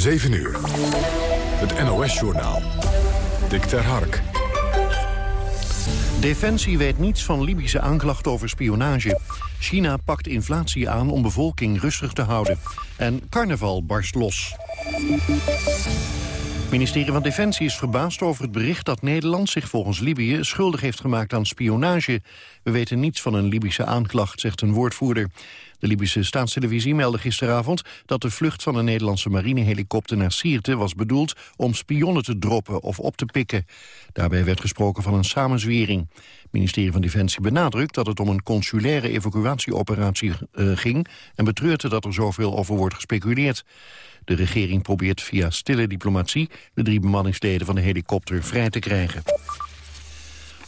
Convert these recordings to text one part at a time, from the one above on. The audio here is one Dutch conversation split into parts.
7 uur. Het NOS-journaal. Dick ter Hark. Defensie weet niets van Libische aanklachten over spionage. China pakt inflatie aan om bevolking rustig te houden. En carnaval barst los. Het ministerie van Defensie is verbaasd over het bericht dat Nederland zich volgens Libië schuldig heeft gemaakt aan spionage. We weten niets van een Libische aanklacht, zegt een woordvoerder. De Libische staatstelevisie meldde gisteravond dat de vlucht van een Nederlandse marinehelikopter naar Sirte was bedoeld om spionnen te droppen of op te pikken. Daarbij werd gesproken van een samenzwering. Het ministerie van Defensie benadrukt dat het om een consulaire evacuatieoperatie uh, ging en betreurde dat er zoveel over wordt gespeculeerd. De regering probeert via stille diplomatie de drie bemanningsleden van de helikopter vrij te krijgen.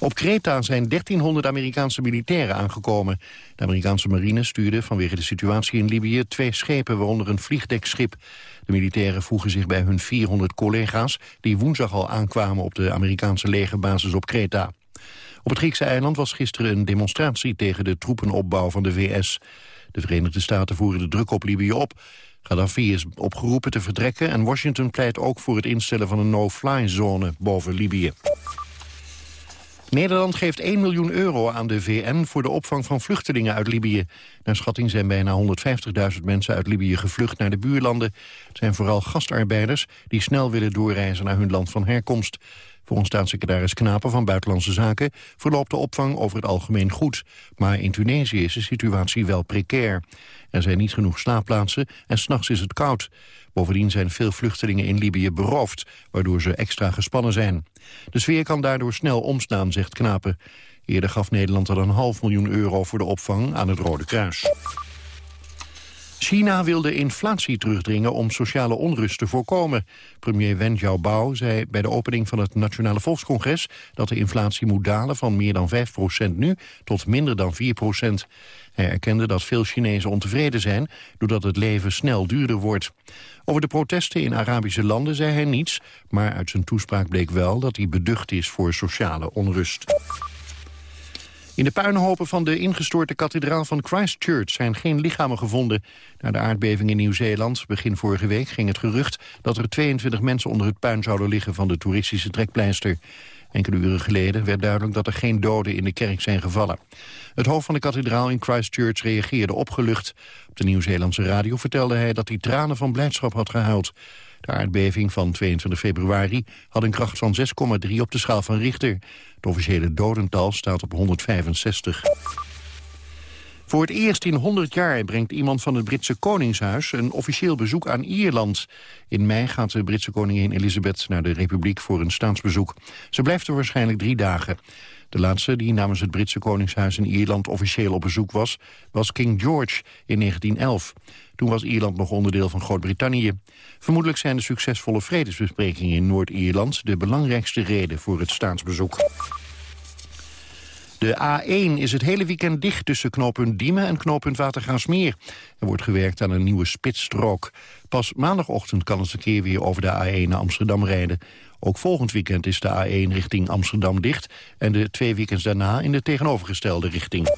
Op Kreta zijn 1300 Amerikaanse militairen aangekomen. De Amerikaanse marine stuurde vanwege de situatie in Libië twee schepen, waaronder een vliegdekschip. De militairen voegen zich bij hun 400 collega's die woensdag al aankwamen op de Amerikaanse legerbasis op Kreta. Op het Griekse eiland was gisteren een demonstratie tegen de troepenopbouw van de VS. De Verenigde Staten voeren de druk op Libië op. Gaddafi is opgeroepen te vertrekken en Washington pleit ook voor het instellen van een no-fly-zone boven Libië. Nederland geeft 1 miljoen euro aan de VN voor de opvang van vluchtelingen uit Libië. Naar schatting zijn bijna 150.000 mensen uit Libië gevlucht naar de buurlanden. Het zijn vooral gastarbeiders die snel willen doorreizen naar hun land van herkomst. Volgens staatssecretaris Knapen van Buitenlandse Zaken verloopt de opvang over het algemeen goed. Maar in Tunesië is de situatie wel precair. Er zijn niet genoeg slaapplaatsen en s'nachts is het koud. Bovendien zijn veel vluchtelingen in Libië beroofd, waardoor ze extra gespannen zijn. De sfeer kan daardoor snel omstaan, zegt Knapen. Eerder gaf Nederland al een half miljoen euro voor de opvang aan het Rode Kruis. China wil de inflatie terugdringen om sociale onrust te voorkomen. Premier Wen Jiabao zei bij de opening van het Nationale Volkscongres... dat de inflatie moet dalen van meer dan 5% nu tot minder dan 4% Hij erkende dat veel Chinezen ontevreden zijn... doordat het leven snel duurder wordt. Over de protesten in Arabische landen zei hij niets... maar uit zijn toespraak bleek wel dat hij beducht is voor sociale onrust. In de puinhopen van de ingestorte kathedraal van Christchurch zijn geen lichamen gevonden. Na de aardbeving in Nieuw-Zeeland begin vorige week ging het gerucht dat er 22 mensen onder het puin zouden liggen van de toeristische trekpleister. Enkele uren geleden werd duidelijk dat er geen doden in de kerk zijn gevallen. Het hoofd van de kathedraal in Christchurch reageerde opgelucht. Op de Nieuw-Zeelandse radio vertelde hij dat hij tranen van blijdschap had gehuild. De aardbeving van 22 februari had een kracht van 6,3 op de schaal van Richter. Het officiële dodental staat op 165. Voor het eerst in 100 jaar brengt iemand van het Britse Koningshuis een officieel bezoek aan Ierland. In mei gaat de Britse koningin Elizabeth naar de Republiek voor een staatsbezoek. Ze blijft er waarschijnlijk drie dagen. De laatste die namens het Britse Koningshuis in Ierland officieel op bezoek was, was King George in 1911. Toen was Ierland nog onderdeel van Groot-Brittannië. Vermoedelijk zijn de succesvolle vredesbesprekingen in Noord-Ierland de belangrijkste reden voor het staatsbezoek. De A1 is het hele weekend dicht tussen knooppunt Diemen en knooppunt Watergraafsmeer. Er wordt gewerkt aan een nieuwe spitsstrook. Pas maandagochtend kan het verkeer weer over de A1 naar Amsterdam rijden. Ook volgend weekend is de A1 richting Amsterdam dicht... en de twee weekends daarna in de tegenovergestelde richting.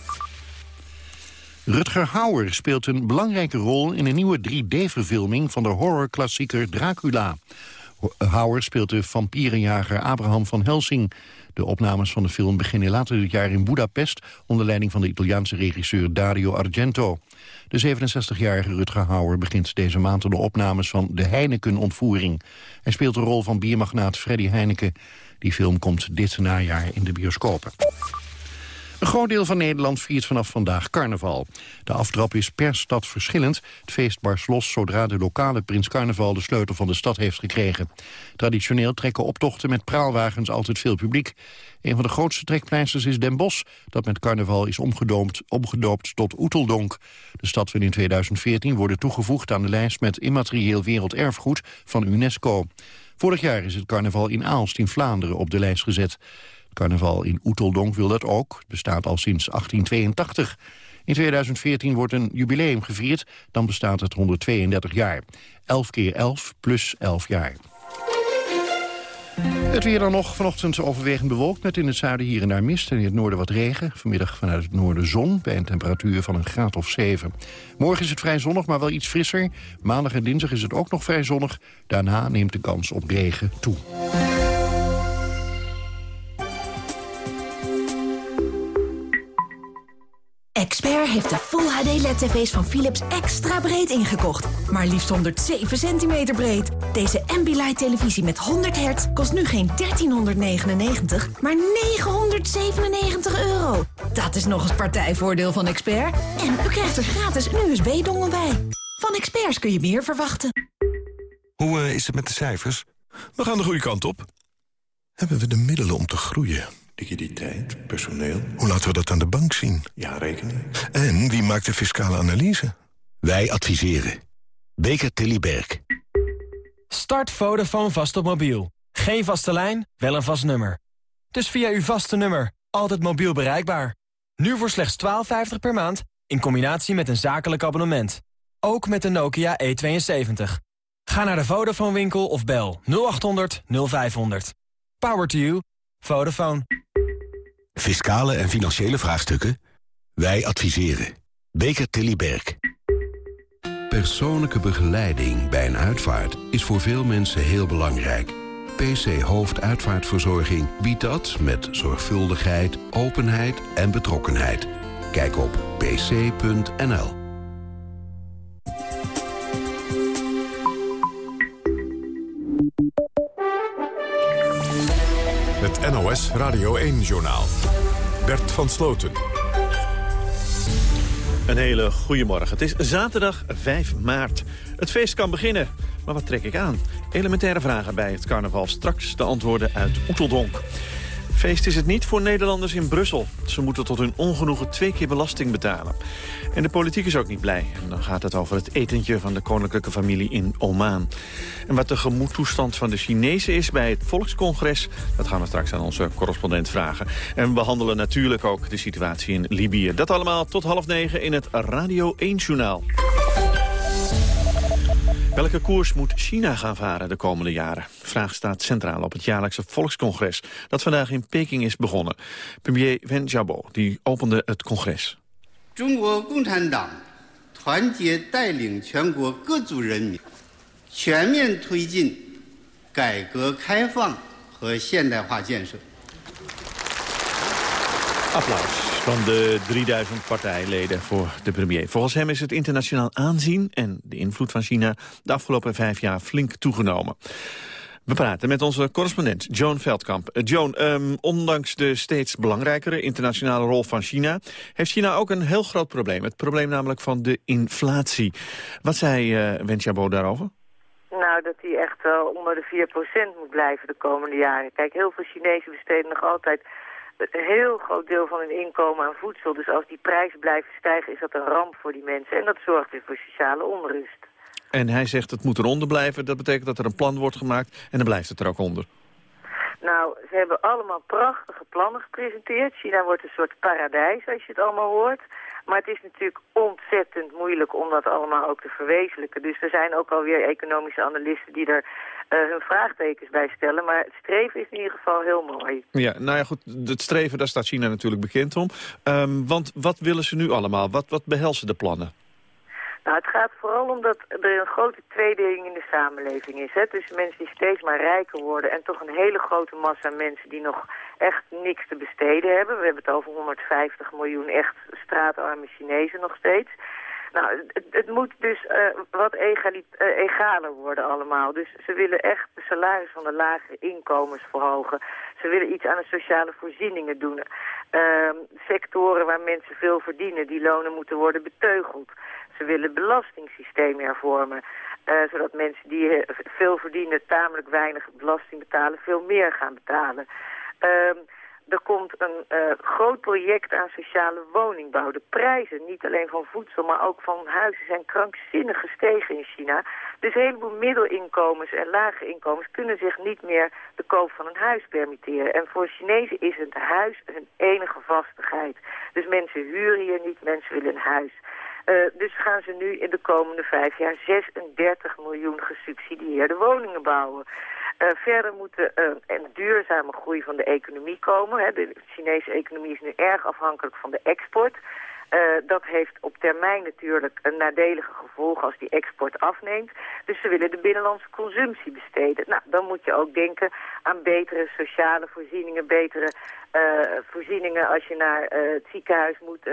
Rutger Hauer speelt een belangrijke rol in een nieuwe 3D-verfilming van de horrorklassieker Dracula. Hauer speelt de vampierenjager Abraham van Helsing. De opnames van de film beginnen later dit jaar in Budapest... onder leiding van de Italiaanse regisseur Dario Argento. De 67-jarige Rutger Hauer begint deze maand de opnames van de Heineken-ontvoering. Hij speelt de rol van biermagnaat Freddy Heineken. Die film komt dit najaar in de bioscopen. Een groot deel van Nederland viert vanaf vandaag carnaval. De aftrap is per stad verschillend. Het feest barst los zodra de lokale Prins Carnaval de sleutel van de stad heeft gekregen. Traditioneel trekken optochten met praalwagens altijd veel publiek. Een van de grootste trekpleisters is Den Bosch, dat met carnaval is omgedoopt, omgedoopt tot Oeteldonk. De stad wil in 2014 worden toegevoegd aan de lijst met immaterieel werelderfgoed van UNESCO. Vorig jaar is het carnaval in Aalst in Vlaanderen op de lijst gezet. Carnaval in Oeteldonk wil dat ook. Bestaat al sinds 1882. In 2014 wordt een jubileum gevierd. Dan bestaat het 132 jaar. 11 keer 11 plus 11 jaar. Het weer dan nog vanochtend overwegend bewolkt met in het zuiden hier en daar mist en in het noorden wat regen. Vanmiddag vanuit het noorden zon bij een temperatuur van een graad of 7. Morgen is het vrij zonnig, maar wel iets frisser. Maandag en dinsdag is het ook nog vrij zonnig. Daarna neemt de kans op regen toe. Expert heeft de Full HD LED-tv's van Philips extra breed ingekocht. Maar liefst 107 centimeter breed. Deze Ambilight televisie met 100 hertz kost nu geen 1399, maar 997 euro. Dat is nog eens partijvoordeel van Expert. En u krijgt er gratis een USB-dongel bij. Van Experts kun je meer verwachten. Hoe eh, is het met de cijfers? We gaan de goede kant op. Hebben we de middelen om te groeien? Liquiditeit, personeel. Hoe laten we dat aan de bank zien? Ja, rekening. En wie maakt de fiscale analyse? Wij adviseren. Beker Tilly Berg. Start Vodafone vast op mobiel. Geen vaste lijn, wel een vast nummer. Dus via uw vaste nummer, altijd mobiel bereikbaar. Nu voor slechts 12,50 per maand, in combinatie met een zakelijk abonnement. Ook met de Nokia E72. Ga naar de Vodafone winkel of bel 0800 0500. Power to you. Vodafone. Fiscale en financiële vraagstukken? Wij adviseren. Beker Tilly Berg. Persoonlijke begeleiding bij een uitvaart is voor veel mensen heel belangrijk. PC Hoofduitvaartverzorging biedt dat met zorgvuldigheid, openheid en betrokkenheid. Kijk op pc.nl. NOS Radio 1-journaal. Bert van Sloten. Een hele goede morgen. Het is zaterdag 5 maart. Het feest kan beginnen. Maar wat trek ik aan? Elementaire vragen bij het carnaval. Straks de antwoorden uit Oeteldonk. Feest is het niet voor Nederlanders in Brussel. Ze moeten tot hun ongenoegen twee keer belasting betalen. En de politiek is ook niet blij. En dan gaat het over het etentje van de koninklijke familie in Oman. En wat de gemoedtoestand van de Chinezen is bij het Volkscongres... dat gaan we straks aan onze correspondent vragen. En we behandelen natuurlijk ook de situatie in Libië. Dat allemaal tot half negen in het Radio 1-journaal. Welke koers moet China gaan varen de komende jaren? Vraag staat centraal op het jaarlijkse volkscongres... dat vandaag in Peking is begonnen. Premier Wen Jiabao die opende het congres. Applaus van de 3000 partijleden voor de premier. Volgens hem is het internationaal aanzien en de invloed van China... de afgelopen vijf jaar flink toegenomen. We praten met onze correspondent Joan Veldkamp. Uh, Joan, um, ondanks de steeds belangrijkere internationale rol van China... heeft China ook een heel groot probleem. Het probleem namelijk van de inflatie. Wat zei uh, Wen daarover? Nou, dat die echt wel onder de 4% moet blijven de komende jaren. Kijk, heel veel Chinezen besteden nog altijd een heel groot deel van hun inkomen aan voedsel. Dus als die prijzen blijven stijgen, is dat een ramp voor die mensen. En dat zorgt weer voor sociale onrust. En hij zegt het moet eronder blijven. Dat betekent dat er een plan wordt gemaakt en dan blijft het er ook onder. Nou, ze hebben allemaal prachtige plannen gepresenteerd. China wordt een soort paradijs als je het allemaal hoort. Maar het is natuurlijk ontzettend moeilijk om dat allemaal ook te verwezenlijken. Dus er zijn ook alweer economische analisten die er hun vraagtekens bij stellen. Maar het streven is in ieder geval heel mooi. Ja, nou ja, goed, het streven, daar staat China natuurlijk bekend om. Um, want wat willen ze nu allemaal? Wat, wat behelzen de plannen? Nou, het gaat vooral om dat er een grote tweedeling in de samenleving is. Hè? Tussen mensen die steeds maar rijker worden en toch een hele grote massa mensen die nog echt niks te besteden hebben. We hebben het over 150 miljoen echt straatarme Chinezen nog steeds. Nou, het, moet dus uh, wat uh, egaler worden allemaal. Dus ze willen echt de salaris van de lagere inkomens verhogen. Ze willen iets aan de sociale voorzieningen doen. Uh, sectoren waar mensen veel verdienen, die lonen moeten worden beteugeld. Ze willen het belastingssysteem hervormen. Uh, zodat mensen die veel verdienen tamelijk weinig belasting betalen, veel meer gaan betalen. Er komt een uh, groot project aan sociale woningbouw. De prijzen, niet alleen van voedsel, maar ook van huizen, zijn krankzinnig gestegen in China. Dus een heleboel middelinkomens en lage inkomens kunnen zich niet meer de koop van een huis permitteren. En voor Chinezen is het huis hun enige vastigheid. Dus mensen huren hier niet, mensen willen een huis. Uh, dus gaan ze nu in de komende vijf jaar 36 miljoen gesubsidieerde woningen bouwen. Verder moet er een duurzame groei van de economie komen. Hè. De Chinese economie is nu erg afhankelijk van de export. Uh, dat heeft op termijn natuurlijk een nadelige gevolg als die export afneemt. Dus ze willen de binnenlandse consumptie besteden. Nou, dan moet je ook denken aan betere sociale voorzieningen, betere uh, voorzieningen als je naar het ziekenhuis moet,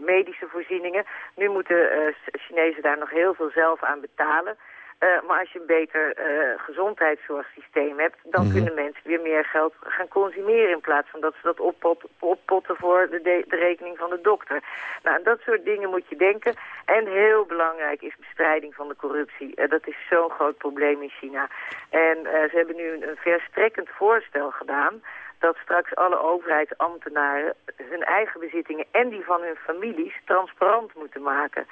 medische voorzieningen. Nu moeten Chinezen daar nog heel veel zelf aan betalen. Uh, maar als je een beter uh, gezondheidszorgsysteem hebt... dan mhm. kunnen mensen weer meer geld gaan consumeren... in plaats van dat ze dat oppot, oppotten voor de, de, de, rekening van de dokter. Nou, dat soort dingen moet je denken. En heel belangrijk is bestrijding van de corruptie. Uh, dat is zo'n groot probleem in China. En ze hebben nu een, een verstrekkend voorstel gedaan dat straks alle overheidsambtenaren hun eigen bezittingen en die van hun families transparant moeten maken.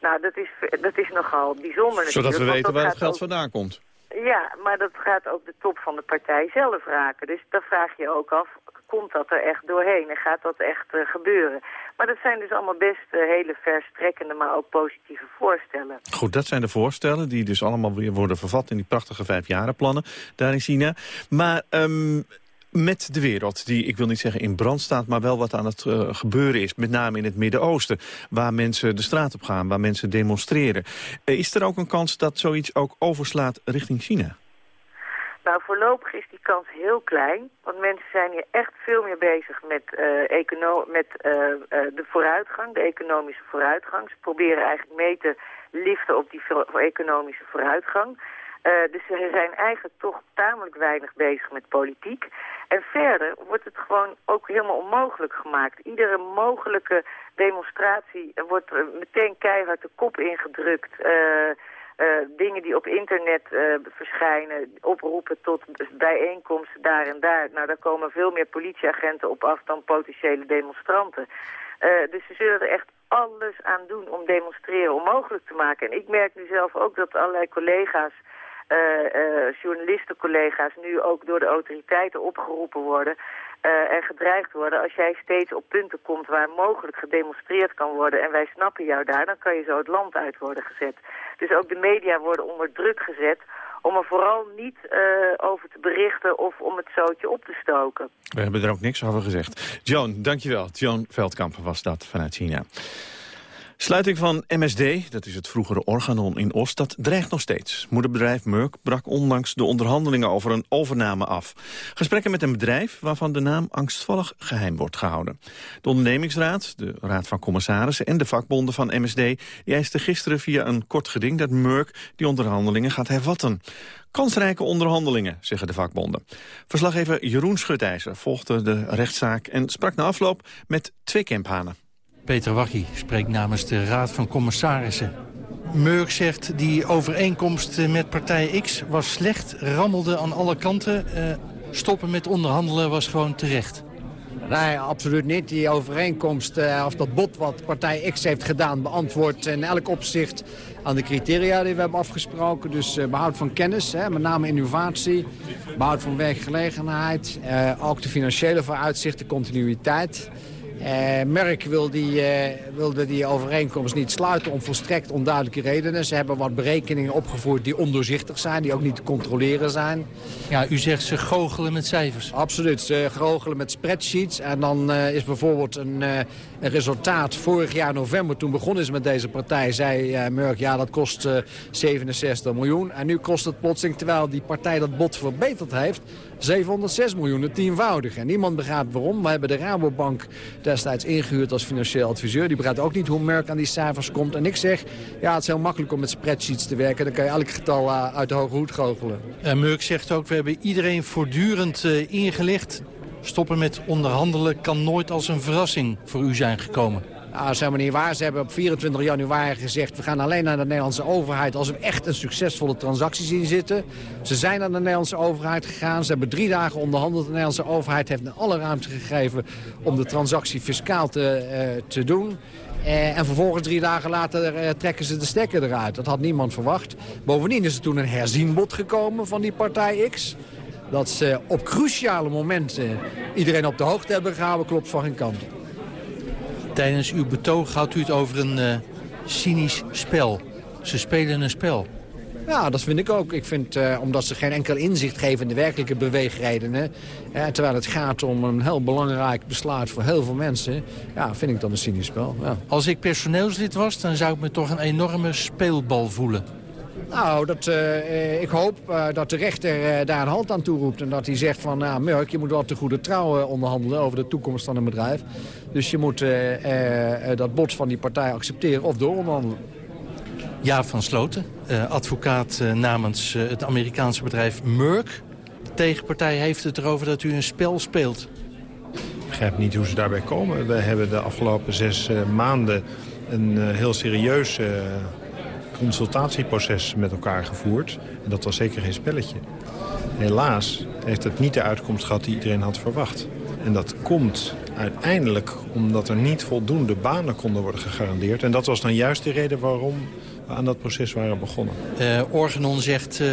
Nou, dat is, dat is nogal bijzonder Zodat we weten waar het geld vandaan komt. Ja, maar dat gaat ook de top van de partij zelf raken. Dus dan vraag je ook af, komt dat er echt doorheen en gaat dat echt uh, gebeuren? Maar dat zijn dus allemaal best uh, hele verstrekkende, maar ook positieve voorstellen. Goed, dat zijn de voorstellen die dus allemaal weer worden vervat in die prachtige vijfjarenplannen daar in China. Maar um, met de wereld die, ik wil niet zeggen in brand staat... maar wel wat aan het uh, gebeuren is, met name in het Midden-Oosten... waar mensen de straat op gaan, waar mensen demonstreren. Uh, is er ook een kans dat zoiets ook overslaat richting China? Nou, voorlopig is die kans heel klein. Want mensen zijn hier echt veel meer bezig met, uh, met de vooruitgang, de economische vooruitgang. Ze proberen eigenlijk mee te liften op die economische vooruitgang. Uh, dus ze zijn eigenlijk toch tamelijk weinig bezig met politiek. En verder wordt het gewoon ook helemaal onmogelijk gemaakt. Iedere mogelijke demonstratie wordt meteen keihard de kop ingedrukt. Uh, dingen die op internet verschijnen, oproepen tot bijeenkomsten daar en daar. Nou, daar komen veel meer politieagenten op af dan potentiële demonstranten. Dus ze zullen er echt alles aan doen om demonstreren onmogelijk te maken. En ik merk nu zelf ook dat allerlei collega's journalistencollega's nu ook door de autoriteiten opgeroepen worden uh, en gedreigd worden. Als jij steeds op punten komt waar mogelijk gedemonstreerd kan worden en wij snappen jou daar, dan kan je zo het land uit worden gezet. Dus ook de media worden onder druk gezet om er vooral niet over te berichten of om het zootje op te stoken. We hebben er ook niks over gezegd. Joan, dankjewel. Joan Veldkamp was dat vanuit China. Sluiting van MSD, dat is het vroegere Organon in Oost, dat dreigt nog steeds. Moederbedrijf Merck brak onlangs de onderhandelingen over een overname af. Gesprekken met een bedrijf waarvan de naam angstvallig geheim wordt gehouden. De ondernemingsraad, de raad van commissarissen en de vakbonden van MSD... eisten gisteren via een kort geding dat Merck die onderhandelingen gaat hervatten. Kansrijke onderhandelingen, zeggen de vakbonden. Verslaggever Jeroen Schutijzer volgde de rechtszaak en sprak na afloop met twee kemphanen. Peter Wachie spreekt namens de Raad van Commissarissen. Murk zegt die overeenkomst eh, met partij X was slecht, rammelde aan alle kanten. Uh, stoppen met onderhandelen was gewoon terecht. Nee, absoluut niet. Die overeenkomst, uh, of dat bod wat partij X heeft gedaan... beantwoordt in elk opzicht aan de criteria die we hebben afgesproken. Dus uh, behoud van kennis, met name innovatie, behoud van werkgelegenheid... Ook de financiële vooruitzichten, continuïteit... Uh, Merck wil die, uh, wilde die overeenkomst niet sluiten om volstrekt onduidelijke redenen. Ze hebben wat berekeningen opgevoerd die ondoorzichtig zijn, die ook niet te controleren zijn. Ja, u zegt ze goochelen met cijfers. Absoluut, ze goochelen met spreadsheets. En dan uh, is bijvoorbeeld een, een, resultaat vorig jaar november, toen begonnen is met deze partij, zei Merck, ja dat kost 67 miljoen. En nu kost het plotseling, terwijl die partij dat bod verbeterd heeft, 706 miljoen, het tienvoudige. En niemand begrijpt waarom. We hebben de Rabobank destijds ingehuurd als financieel adviseur. Die begrijpt ook niet hoe Merck aan die cijfers komt. En ik zeg, ja, het is heel makkelijk om met spreadsheets te werken. Dan kan je elk getal uh, uit de hoge hoed goochelen. En Merck zegt ook, we hebben iedereen voortdurend uh, ingelicht. Stoppen met onderhandelen kan nooit als een verrassing voor u zijn gekomen. Niet waar. Ze hebben op 24 januari gezegd... we gaan alleen naar de Nederlandse overheid als we echt een succesvolle transactie zien zitten. Ze zijn naar de Nederlandse overheid gegaan. Ze hebben drie dagen onderhandeld. De Nederlandse overheid heeft alle ruimte gegeven... om de transactie fiscaal te, uh, te doen. Uh, en vervolgens drie dagen later uh, trekken ze de stekker eruit. Dat had niemand verwacht. Bovendien is er toen een herzienbod gekomen van die partij X. Dat ze op cruciale momenten iedereen op de hoogte hebben gehouden, klopt van geen kant. Tijdens uw betoog had u het over een uh, cynisch spel. Ze spelen een spel. Ja, dat vind ik ook. Ik vind, uh, omdat ze geen enkel inzicht geven in de werkelijke beweegredenen... Eh, terwijl het gaat om een heel belangrijk besluit voor heel veel mensen... ja, vind ik dat een cynisch spel. Ja. Als ik personeelslid was, dan zou ik me toch een enorme speelbal voelen. Nou, dat, uh, ik hoop uh, dat de rechter uh, daar een hand aan toeroept. En dat hij zegt van, nou, Murk, je moet wel te goede trouw onderhandelen over de toekomst van een bedrijf. Dus je moet dat bod van die partij accepteren of dooronderhandelen. Jaap van Sloten, advocaat namens het Amerikaanse bedrijf Merck. De tegenpartij heeft het erover dat u een spel speelt. Ik begrijp niet hoe ze daarbij komen. We hebben de afgelopen zes maanden een heel serieus consultatieproces met elkaar gevoerd. En dat was zeker geen spelletje. Helaas heeft het niet de uitkomst gehad die iedereen had verwacht. En dat komt uiteindelijk omdat er niet voldoende banen konden worden gegarandeerd. En dat was dan juist de reden waarom we aan dat proces waren begonnen. Uh, Organon zegt, uh,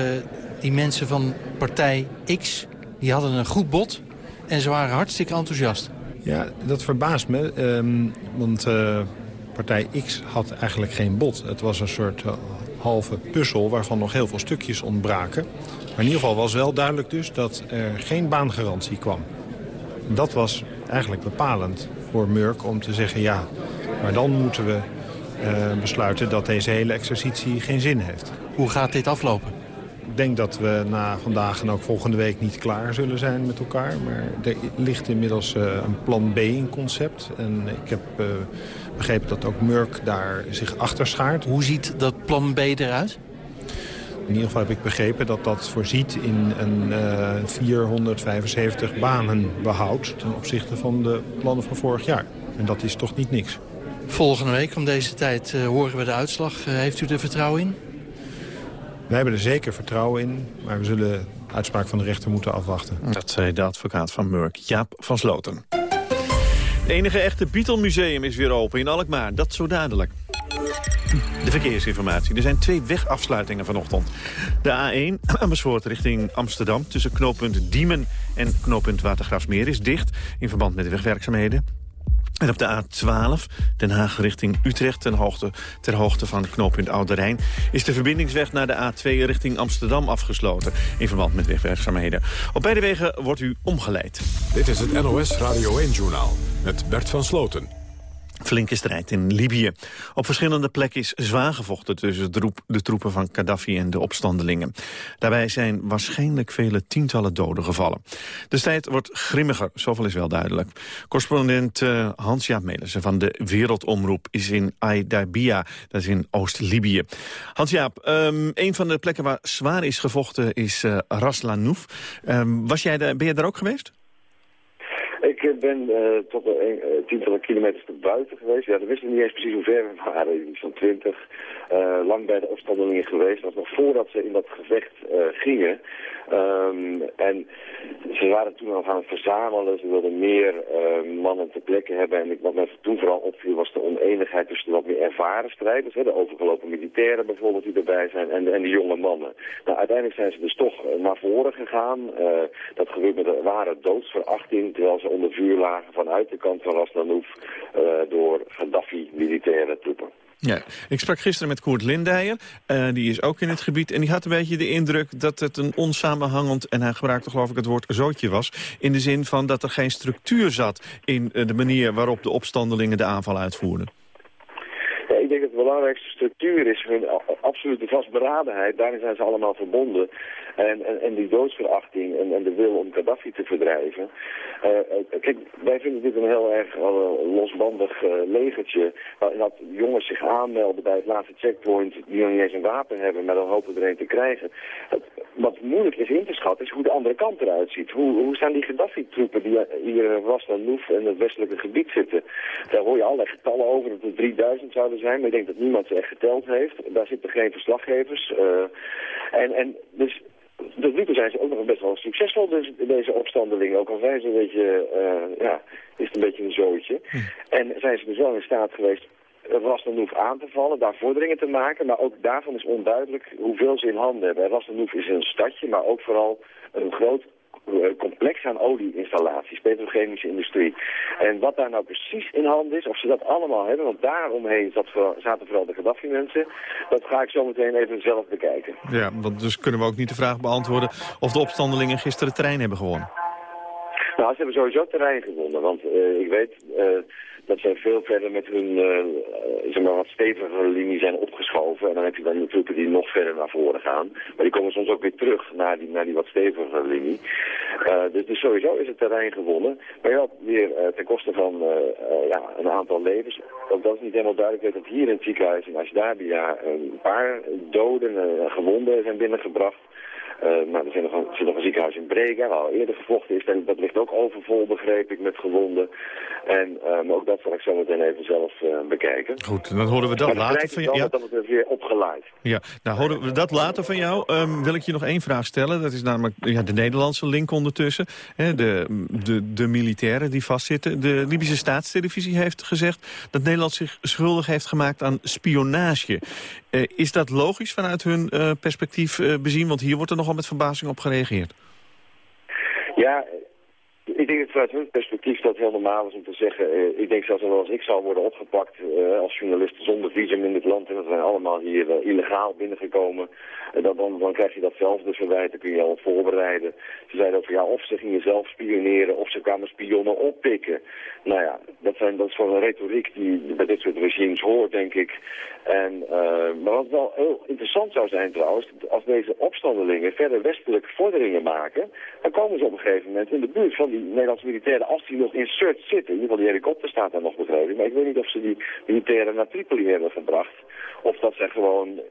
die mensen van partij X, die hadden een goed bod en ze waren hartstikke enthousiast. Ja, dat verbaast me, um, want uh, partij X had eigenlijk geen bod. Het was een soort halve puzzel waarvan nog heel veel stukjes ontbraken. Maar in ieder geval was wel duidelijk dus dat er geen baangarantie kwam. Dat was eigenlijk bepalend voor Murk om te zeggen... ja, maar dan moeten we uh, besluiten dat deze hele exercitie geen zin heeft. Hoe gaat dit aflopen? Ik denk dat we na vandaag en ook volgende week niet klaar zullen zijn met elkaar. Maar er ligt inmiddels uh, een plan B in concept. En ik heb uh, begrepen dat ook Murk daar zich achter schaart. Hoe ziet dat plan B eruit? In ieder geval heb ik begrepen dat dat voorziet in een uh, 475 banen behoud... ten opzichte van de plannen van vorig jaar. En dat is toch niet niks. Volgende week om deze tijd uh, horen we de uitslag. Uh, heeft u er vertrouwen in? Wij hebben er zeker vertrouwen in, maar we zullen de uitspraak van de rechter moeten afwachten. Dat zei de advocaat van Murk, Jaap van Sloten. Het enige echte Beatle-museum is weer open in Alkmaar. Dat zo dadelijk. De verkeersinformatie. Er zijn twee wegafsluitingen vanochtend. De A1 Amersfoort richting Amsterdam tussen knooppunt Diemen en knooppunt Watergraafsmeer is dicht in verband met de wegwerkzaamheden. En op de A12, Den Haag richting Utrecht, ten hoogte, ter hoogte van knooppunt Oude Rijn... is de verbindingsweg naar de A2 richting Amsterdam afgesloten... in verband met wegwerkzaamheden. Op beide wegen wordt u omgeleid. Dit is het NOS Radio 1-journaal met Bert van Sloten. Flinke strijd in Libië. Op verschillende plekken is zwaar gevochten tussen de troepen van Gaddafi en de opstandelingen. Daarbij zijn waarschijnlijk vele tientallen doden gevallen. De strijd wordt grimmiger, zoveel is wel duidelijk. Correspondent uh, Hans-Jaap Melissen van de Wereldomroep is in Aydabia, dat is in Oost-Libië. Hans-Jaap, um, een van de plekken waar zwaar is gevochten is uh, Ras Lanouf. Um, was jij daar, ben jij daar ook geweest? Ik ben uh, tot een uh, tientallen kilometers te buiten geweest. Ja, we wisten niet eens precies hoe ver we waren. Iets van twintig. Lang bij de opstandelingen geweest. Dat was nog voordat ze in dat gevecht gingen. Um, en ze waren toen aan het verzamelen. Ze wilden meer mannen ter plekke hebben. En wat me toen vooral opviel was de oneenigheid tussen de wat meer ervaren strijders. Hè, de overgelopen militairen bijvoorbeeld die erbij zijn. En en de jonge mannen. Nou, uiteindelijk zijn ze dus toch naar voren gegaan. dat gebeurt met een ware doodsverachting. Terwijl ze onder vuur lagen vanuit de kant van Ras uh, door Gaddafi-militaire troepen. Ja, ik sprak gisteren met Koert Lindijer, uh, die is ook in het gebied... en die had een beetje de indruk dat het een onsamenhangend... en hij gebruikte geloof ik het woord zootje was... in de zin van dat er geen structuur zat in uh, de manier waarop de opstandelingen de aanval uitvoerden. De belangrijkste structuur is hun absolute vastberadenheid. Daarin zijn ze allemaal verbonden. En, en, en die doodsverachting en, en, de wil om Gaddafi te verdrijven. Uh, kijk, wij vinden dit een heel erg uh, losbandig uh, legertje. Waarin dat jongens zich aanmelden bij het laatste checkpoint die nog niet eens een wapen hebben, maar dan hopen er een te krijgen. wat moeilijk is in te schatten is hoe de andere kant eruit ziet. Hoe, hoe staan die Gaddafi-troepen die hier in Ras Nouf en het westelijke gebied zitten? Daar hoor je allerlei getallen over, dat er 3000 zouden zijn, maar ik denk dat niemand ze echt geteld heeft. Daar zitten geen verslaggevers. en, en dus tot nu toe zijn ze ook nog best wel succesvol, dus deze opstandelingen. Ook al zijn ze een beetje, uh, ja, is het een beetje een zootje. Hm. En zijn ze dus wel in staat geweest Rasnanouf aan te vallen, daar vorderingen te maken. Maar ook daarvan is onduidelijk hoeveel ze in handen hebben. Rasnanouf is een stadje, maar ook vooral een groot complex aan olieinstallaties, petrochemische industrie. En wat daar nou precies in hand is, of ze dat allemaal hebben, want daaromheen zat zaten vooral de Gaddafi-mensen, dat ga ik zo meteen even zelf bekijken. Ja, want dus kunnen we ook niet de vraag beantwoorden of de opstandelingen gisteren terrein hebben gewonnen. Nou, ze hebben sowieso terrein gewonnen, want uh, ik weet... Uh, dat zij veel verder met hun uh, zeg maar wat stevigere linie zijn opgeschoven. En dan heb je dan troepen die nog verder naar voren gaan. Maar die komen soms ook weer terug naar die, naar die wat stevigere linie. Uh, dus, dus sowieso is het terrein gewonnen. Maar ja, weer ten koste van ja, een aantal levens. Dat is niet helemaal duidelijk. Dat hier in het ziekenhuis in Ashdabia een paar doden en gewonden zijn binnengebracht. Uh, nou, er, zijn nog een, zit nog een ziekenhuis in Brega, waar al eerder gevochten is. En dat ligt ook overvol, begreep ik, met gewonden. En um, ook dat zal ik zo meteen even zelf uh, bekijken. Goed, dan horen we dat later van jou. Ja. dat het weer opgeleid. Ja, nou horen we dat later van jou. Um, wil ik je nog één vraag stellen. Dat is namelijk ja, de Nederlandse link ondertussen. Hè, de, de, de militairen die vastzitten. De Libische staatstelevisie heeft gezegd dat Nederland zich schuldig heeft gemaakt aan spionage. Uh, is dat logisch vanuit hun uh, perspectief uh, bezien? Want hier wordt er nogal met verbazing op gereageerd. Ja, ik denk dat vanuit hun perspectief dat heel normaal is om te zeggen... Uh, ik denk zelfs dat als ik zou worden opgepakt uh, als journalist zonder visum in dit land... en dat zijn allemaal hier uh, illegaal binnengekomen... dan, dan, krijg je datzelfde verwijt, dan kun je al voorbereiden. Ze zeiden over ja, of ze gingen zelf spioneren of ze kwamen spionnen oppikken. Nou ja, dat, zijn, dat is gewoon een retoriek die bij dit soort regimes hoort, denk ik. En, maar wat wel heel interessant zou zijn trouwens... als deze opstandelingen verder westelijk vorderingen maken... dan komen ze op een gegeven moment in de buurt van die Nederlandse militairen, als die nog in Surt zitten, in ieder geval die helikopter staat daar nog begrepen, maar ik weet niet of ze die militairen naar Tripoli hebben gebracht, of dat ze gewoon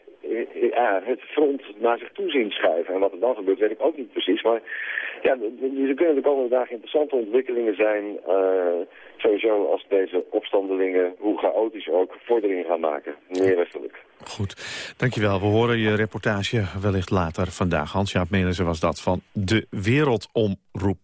ja, het front naar zich toe zien schuiven. En wat er dan gebeurt, weet ik ook niet precies. Maar ja, er kunnen de komende dagen interessante ontwikkelingen zijn. Uh, sowieso als deze opstandelingen, hoe chaotisch ook, vorderingen gaan maken. Meer westelijk. Goed, dankjewel. We horen je reportage wellicht later vandaag. Hans-Jaap was dat van De Wereldomroep.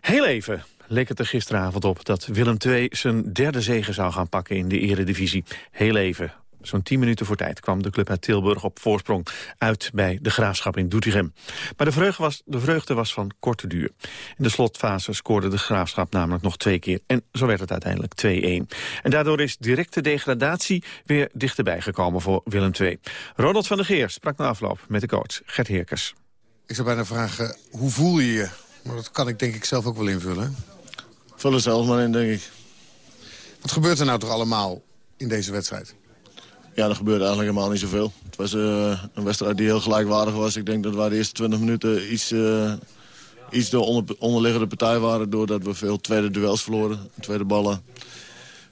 Heel even leek het er gisteravond op dat Willem II zijn derde zege zou gaan pakken in de eredivisie. Heel even. Zo'n 10 minuten voor tijd kwam de club uit Tilburg op voorsprong uit bij de Graafschap in Doetinchem. Maar de vreugde, was, de vreugde was van korte duur. In de slotfase scoorde de Graafschap namelijk nog twee keer en zo werd het uiteindelijk 2-1. En daardoor is directe degradatie weer dichterbij gekomen voor Willem II. Ronald van der Geer sprak na afloop met de coach Gert Heerkes. Ik zou bijna vragen, hoe voel je je? Maar dat kan ik denk ik zelf ook wel invullen. Vul er zelf maar in, denk ik. Wat gebeurt er nou toch allemaal in deze wedstrijd? Ja, er gebeurde eigenlijk helemaal niet zoveel. Het was uh, een wedstrijd die heel gelijkwaardig was. Ik denk dat wij de eerste 20 minuten iets, uh, iets de onder, onderliggende partij waren... doordat we veel tweede duels verloren, tweede ballen.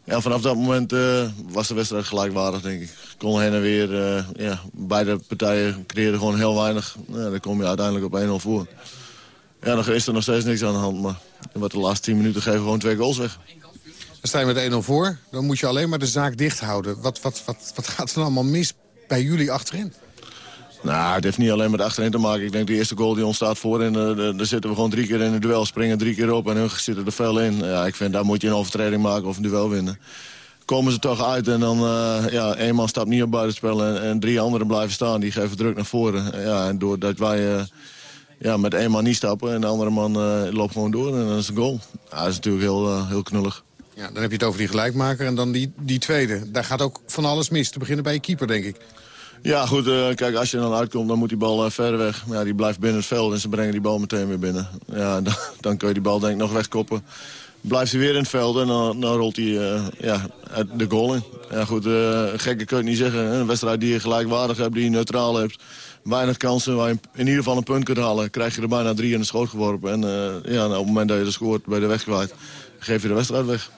Ja, vanaf dat moment uh, was de wedstrijd gelijkwaardig, denk ik. Kon heen en weer, ja, beide partijen creëerden gewoon heel weinig. Ja, dan kom je uiteindelijk op 1-0 voor. Ja, dan is er nog steeds niks aan de hand, maar wat de laatste 10 minuten geven gewoon twee goals weg. Dan sta je met 1-0 voor, dan moet je alleen maar de zaak dicht houden. Wat, wat, wat, wat gaat er allemaal mis bij jullie achterin? Nou, het heeft niet alleen met achterin te maken. Ik denk de eerste goal die ontstaat voor en uh, daar zitten we gewoon drie keer in een duel, springen drie keer op en hun zitten er fel in. Ja, ik vind daar moet je een overtreding maken of een duel winnen. Komen ze toch uit en dan, uh, ja, één man stapt niet op buitenspel en, en drie anderen blijven staan. Die geven druk naar voren. Ja, en doordat wij... Uh, ja, met één man niet stappen en de andere man uh, loopt gewoon door en dan is het goal. Ja, dat is natuurlijk heel, uh, heel knullig. Ja, dan heb je het over die gelijkmaker en dan die, die tweede. Daar gaat ook van alles mis. Te beginnen bij je keeper, denk ik. Ja, goed. Uh, kijk, als je dan uitkomt, dan moet die bal uh, verder weg. Ja, die blijft binnen het veld en ze brengen die bal meteen weer binnen. Ja, dan, dan kun je die bal denk ik nog wegkoppen. Blijft hij weer in het veld en dan, dan rolt hij uh, ja, de goal in. Ja, goed, gekke kun je niet zeggen. Een wedstrijd die je gelijkwaardig hebt, die je neutraal hebt. Weinig kansen waar je in ieder geval een punt kunt halen. Krijg je er bijna drie in de schoot geworpen. En ja, nou, op het moment dat je er scoort, bij de weg kwijt. Geef je de wedstrijd weg.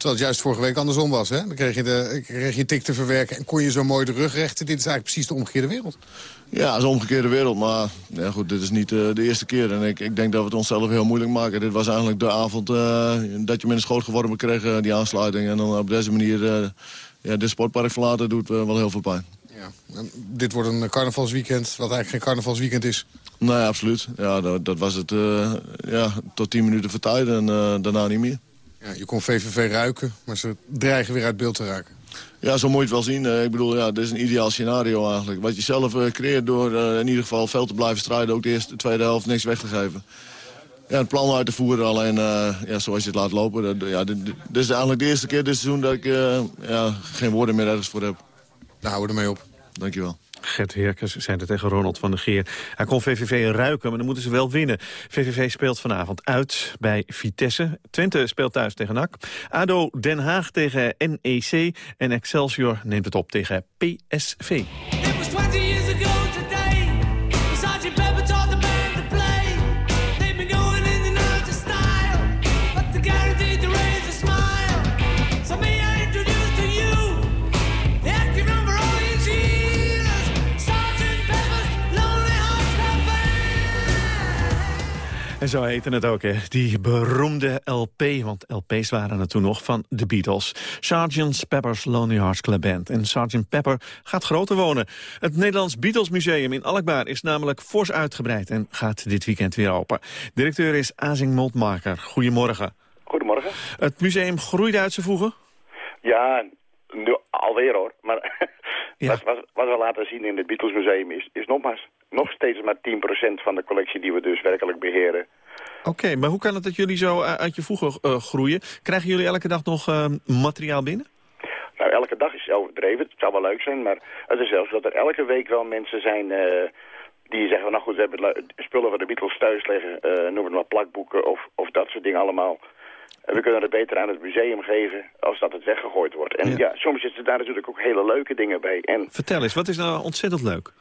Terwijl het juist vorige week andersom was. Hè? Dan kreeg je, de, kreeg je tik te verwerken en kon je zo mooi de rug rechten. Dit is eigenlijk precies de omgekeerde wereld. Ja, het is de omgekeerde wereld. Maar ja, goed, dit is niet uh, de eerste keer. En ik, ik denk dat we het onszelf heel moeilijk maken. Dit was eigenlijk de avond uh, dat je met een schoot geworpen kreeg, die aansluiting. En dan op deze manier ja, dit sportpark verlaten doet wel heel veel pijn. Ja. dit wordt een carnavalsweekend, wat eigenlijk geen carnavalsweekend is. Nee, absoluut. Ja, dat, dat was het ja, tot tien minuten voor tijd en daarna niet meer. Ja, je kon VVV ruiken, maar ze dreigen weer uit beeld te raken. Ja, zo moet je het wel zien. Uh, ik bedoel, ja, dit is een ideaal scenario eigenlijk. Wat je zelf uh, creëert door uh, in ieder geval veel te blijven strijden... ook de eerste, de tweede helft niks weg te geven. ja, het plan uit te voeren. Alleen ja, zoals je het laat lopen. Dat, ja, dit, dit is eigenlijk de eerste keer dit seizoen dat ik ja, geen woorden meer ergens voor heb. Daar houden we ermee op. Dankjewel. Gert Heerkens zei het tegen Ronald van der Geer. Hij kon VVV ruiken, maar dan moeten ze wel winnen. VVV speelt vanavond uit bij Vitesse. Twente speelt thuis tegen NAC. ADO Den Haag tegen NEC. En Excelsior neemt het op tegen PSV. En zo heette het ook, hè. Die beroemde LP, want LP's waren er toen nog, van de Beatles. Sgt. Pepper's Lonely Hearts Club Band. En Sgt. Pepper gaat groter wonen. Het Nederlands Beatles Museum in Alkmaar is namelijk fors uitgebreid... en gaat dit weekend weer open. Directeur is Azing Moltmaker. Goedemorgen. Goedemorgen. Het museum groeit uit zijn voegen? Ja, nu, alweer hoor. Maar wat, wat, wat, we laten zien in het Beatles Museum is, is nogmaals nog steeds maar 10% van de collectie die we dus werkelijk beheren. Oké, maar hoe kan het dat jullie zo uit je voegen uh, groeien? Krijgen jullie elke dag nog uh, materiaal binnen? Nou, elke dag is overdreven. Het zou wel leuk zijn, maar het is zelfs dat er elke week wel mensen zijn... Uh, die zeggen, nou goed, we hebben spullen van de Beatles thuis liggen. noem het maar plakboeken of, of dat soort dingen allemaal. En we kunnen het beter aan het museum geven als dat het weggegooid wordt. En ja, ja soms zitten daar natuurlijk ook hele leuke dingen bij. En, Vertel eens, wat is nou ontzettend leuk?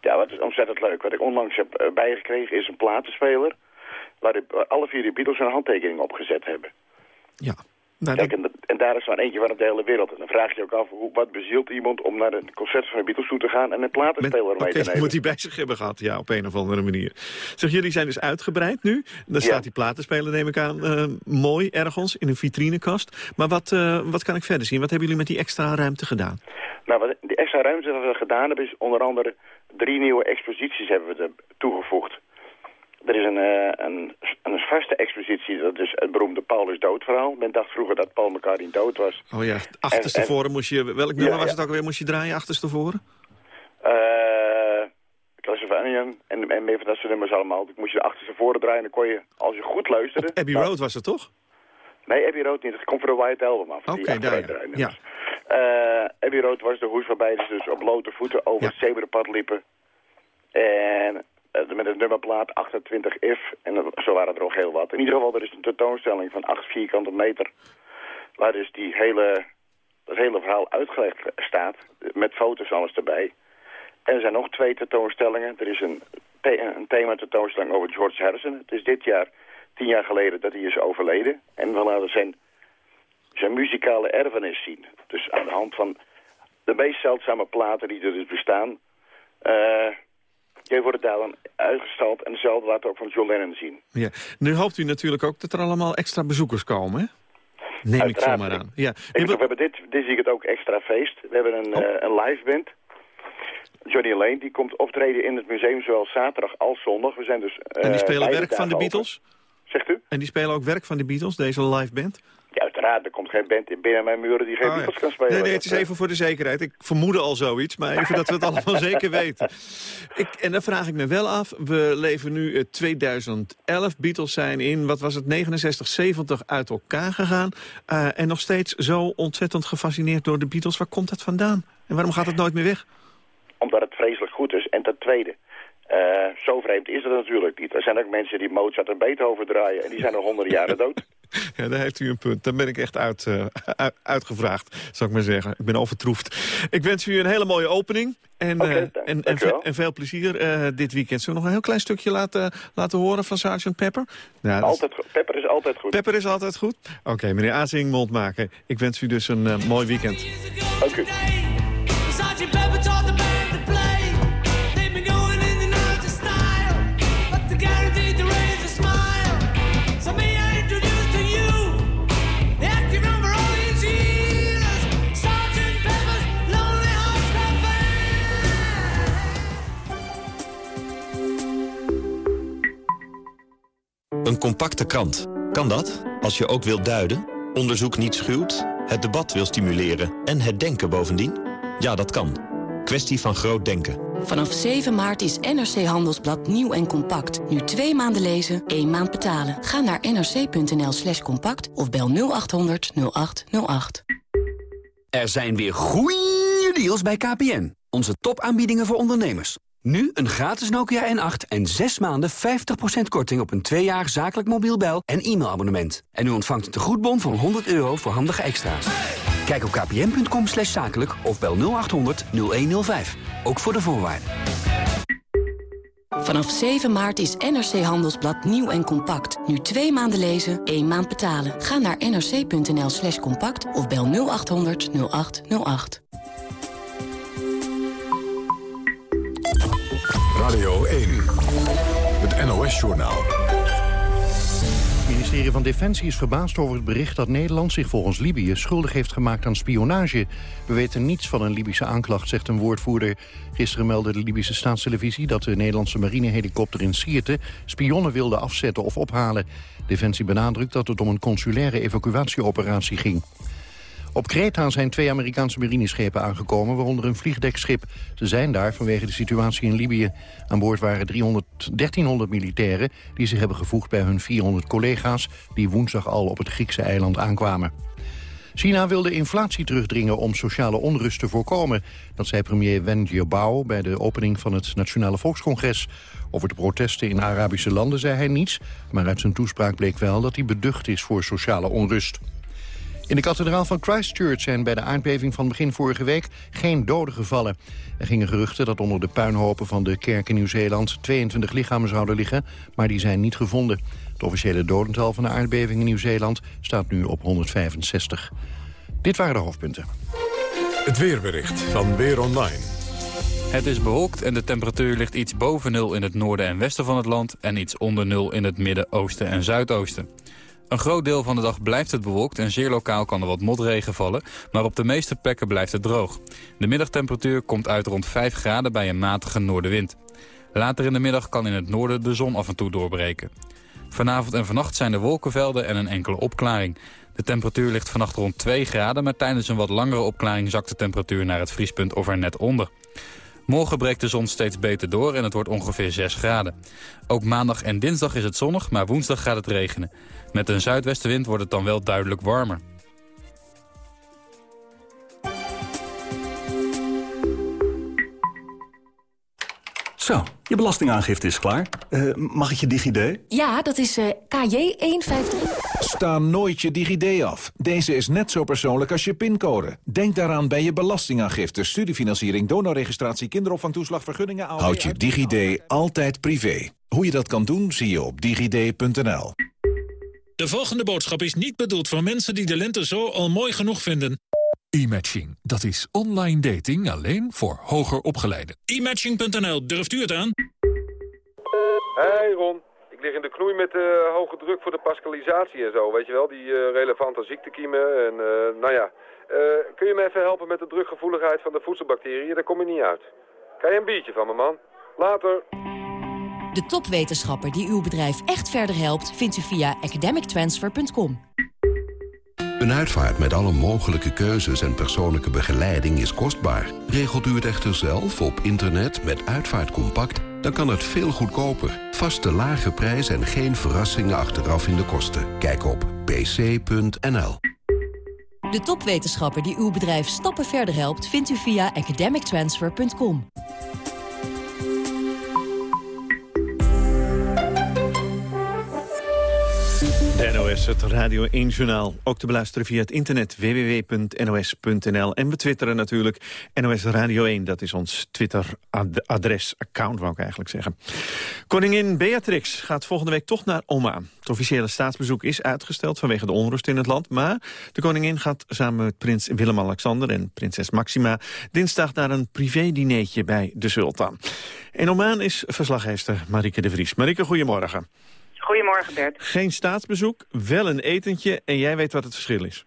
Ja, wat is ontzettend leuk. Wat ik onlangs heb eh, bijgekregen is een platenspeler... waar de, alle vier de Beatles een handtekening op gezet hebben. Ja. Nou, Kijk, en, en, daar is maar eentje van de hele wereld. En dan vraag je ook af, hoe, wat bezielt iemand om naar een concert van de Beatles toe te gaan... en een platenspeler mee te nemen? moet hij bij zich hebben gehad, ja, op een of andere manier. Zeg, jullie zijn dus uitgebreid nu. Dan staat die platenspeler, neem ik aan, uh, mooi ergens in een vitrinekast. Maar wat, uh, wat kan ik verder zien? Wat hebben jullie met die extra ruimte gedaan? Nou, wat, die extra ruimte wat we gedaan hebben is onder andere drie nieuwe exposities hebben we er toegevoegd. Er is een, uh, een, een vaste expositie, dat is het beroemde Paulus doodverhaal. Men dacht vroeger dat Paul McCartney dood was. Oh ja, achterstevoren moest je... Welk nummer was het ook alweer? Moest je draaien achterstevoren? Uh, Clash of en, en meer van dat soort nummers allemaal. Dan moest je achterstevoren draaien en dan kon je, als je goed luisterde... Abbey Road was het toch? Nee, Abbey Road niet. Het komt voor de White Album af. Oké, okay, daar ja. Uh, Abbey Road was de hoes waarbij ze dus op blote voeten over ja. het zebrapad liepen. En uh, met een nummerplaat 28 if. En zo waren er ook heel wat. In ieder geval, er is een tentoonstelling van 8 vierkante meter. Waar dus die hele, dat hele verhaal uitgelegd staat. Met foto's alles erbij. En er zijn nog twee tentoonstellingen. Er is een, een thema tentoonstelling over George Harrison. Het is dit jaar, tien jaar geleden, dat hij is overleden. En we laten zijn zijn muzikale erfenis zien. Dus aan de hand van de meest zeldzame platen die er dus bestaan... Uh, die worden daar dan uitgestald en dezelfde laten ook van John Lennon zien. Ja. Nu hoopt u natuurlijk ook dat er allemaal extra bezoekers komen, hè? Neem Uiteraard. ik zomaar aan. Ja. We hebben dit, dit zie ik het ook extra feest. We hebben een, oh. uh, een live band. Johnny Lane, die komt optreden in het museum zowel zaterdag als zondag. We zijn dus, uh, en die spelen werk van de Beatles? Zegt u? En die spelen ook werk van de Beatles, deze live band? Ja, uiteraard. Er komt geen band in binnen mijn muren die geen oh, Beatles kan spelen. Nee, nee, het is even voor de zekerheid. Ik vermoedde al zoiets, maar even dat we het allemaal zeker weten. Ik, en dan vraag ik me wel af. We leven nu 2011. Beatles zijn in, wat was het, 69, 70 uit elkaar gegaan. Uh, en nog steeds zo ontzettend gefascineerd door de Beatles. Waar komt dat vandaan? En waarom gaat het nooit meer weg? Omdat het vreselijk goed is. En ten tweede, uh, zo vreemd is het natuurlijk niet. Er zijn ook mensen die Mozart en Beethoven draaien... en die zijn al honderden jaren dood. Ja, daar heeft u een punt. Dan ben ik echt uit, uh, uitgevraagd, zou ik maar zeggen. Ik ben overtroefd. Ik wens u een hele mooie opening. En, okay, uh, en, en, en, veel plezier uh, dit weekend. Zullen we nog een heel klein stukje laten, laten horen van Sergeant Pepper? Ja, altijd is... Pepper is altijd goed. Pepper is altijd goed? Oké, okay, meneer Azing, mondmaker. Ik wens u dus een mooi weekend. Dank u. Een compacte krant. Kan dat? Als je ook wilt duiden, onderzoek niet schuwt, het debat wil stimuleren en het denken bovendien? Ja, dat kan. Kwestie van groot denken. Vanaf 7 maart is NRC Handelsblad nieuw en compact. Nu twee maanden lezen, één maand betalen. Ga naar nrc.nl slash compact of bel 0800 0808. Er zijn weer goeie deals bij KPN. Onze topaanbiedingen voor ondernemers. Nu een gratis Nokia N8 en 6 maanden 50% korting op een 2 jaar zakelijk mobiel bel- en e-mailabonnement. En u ontvangt een tegoedbon van 100 euro voor handige extra's. Kijk op kpn.com slash zakelijk of bel 0800 0105. Ook voor de voorwaarden. Vanaf 7 maart is NRC Handelsblad nieuw en compact. Nu twee maanden lezen, één maand betalen. Ga naar nrc.nl slash compact of bel 0800 0808. Het ministerie van Defensie is verbaasd over het bericht dat Nederland zich volgens Libië schuldig heeft gemaakt aan spionage. We weten niets van een Libische aanklacht, zegt een woordvoerder. Gisteren meldde de Libische staatstelevisie dat de Nederlandse marinehelikopter in Sierte spionnen wilde afzetten of ophalen. Defensie benadrukt dat het om een consulaire evacuatieoperatie ging. Op Kreta zijn twee Amerikaanse marineschepen aangekomen, waaronder een vliegdekschip. Ze zijn daar vanwege de situatie in Libië. Aan boord waren 300, 1300 militairen die zich hebben gevoegd bij hun 400 collega's... die woensdag al op het Griekse eiland aankwamen. China wil de inflatie terugdringen om sociale onrust te voorkomen. Dat zei premier Wen Jiabao bij de opening van het Nationale Volkscongres. Over de protesten in Arabische landen zei hij niets... maar uit zijn toespraak bleek wel dat hij beducht is voor sociale onrust. In de kathedraal van Christchurch zijn bij de aardbeving van begin vorige week geen doden gevallen. Er gingen geruchten dat onder de puinhopen van de kerk in Nieuw-Zeeland 22 lichamen zouden liggen, maar die zijn niet gevonden. Het officiële dodental van de aardbeving in Nieuw-Zeeland staat nu op 165. Dit waren de hoofdpunten. Het weerbericht van Weer Online. Het is bewolkt en de temperatuur ligt iets boven nul in het noorden en westen van het land... en iets onder nul in het midden, oosten en zuidoosten. Een groot deel van de dag blijft het bewolkt en zeer lokaal kan er wat motregen vallen, maar op de meeste plekken blijft het droog. De middagtemperatuur komt uit rond 5 graden bij een matige noordenwind. Later in de middag kan in het noorden de zon af en toe doorbreken. Vanavond en vannacht zijn er wolkenvelden en een enkele opklaring. De temperatuur ligt vannacht rond 2 graden, maar tijdens een wat langere opklaring zakt de temperatuur naar het vriespunt of er net onder. Morgen breekt de zon steeds beter door en het wordt ongeveer 6 graden. Ook maandag en dinsdag is het zonnig, maar woensdag gaat het regenen. Met een zuidwestenwind wordt het dan wel duidelijk warmer. Zo, je belastingaangifte is klaar. Uh, mag ik je DigiD? Ja, dat is uh, KJ153. Sta nooit je DigiD af. Deze is net zo persoonlijk als je pincode. Denk daaraan bij je belastingaangifte, studiefinanciering, donorregistratie, kinderopvangtoeslag, vergunningen... Houd je DigiD altijd privé. Hoe je dat kan doen, zie je op digid.nl. De volgende boodschap is niet bedoeld voor mensen die de lente zo al mooi genoeg vinden. E-matching, dat is online dating alleen voor hoger opgeleiden. E-matching.nl, durft u het aan? Hey Ron, ik lig in de knoei met uh, hoge druk voor de pascalisatie en zo, weet je wel, die uh, relevante ziektekiemen en uh, nou ja. kun je me even helpen met de drukgevoeligheid van de voedselbacteriën? Daar kom je niet uit. Kan je een biertje van me, man? Later. De topwetenschapper die uw bedrijf echt verder helpt... vindt u via academictransfer.com. Een uitvaart met alle mogelijke keuzes en persoonlijke begeleiding is kostbaar. Regelt u het echter zelf op internet met Uitvaartcompact... dan kan het veel goedkoper. Vaste lage prijs en geen verrassingen achteraf in de kosten. Kijk op pc.nl. De topwetenschapper die uw bedrijf stappen verder helpt... vindt u via academictransfer.com. NOS, het Radio 1-journaal. Ook te beluisteren via het internet www.nos.nl. En we twitteren natuurlijk NOS Radio 1. Dat is ons Twitter-adres, account wou ik eigenlijk zeggen. Koningin Beatrix gaat volgende week toch naar Oman. Het officiële staatsbezoek is uitgesteld vanwege de onrust in het land. Maar de koningin gaat samen met prins Willem-Alexander en prinses Maxima... dinsdag naar een privé-dineetje bij de sultan. In Oman is verslaggever Marike de Vries. Marike, goedemorgen. Goedemorgen Bert. Geen staatsbezoek, wel een etentje en jij weet wat het verschil is.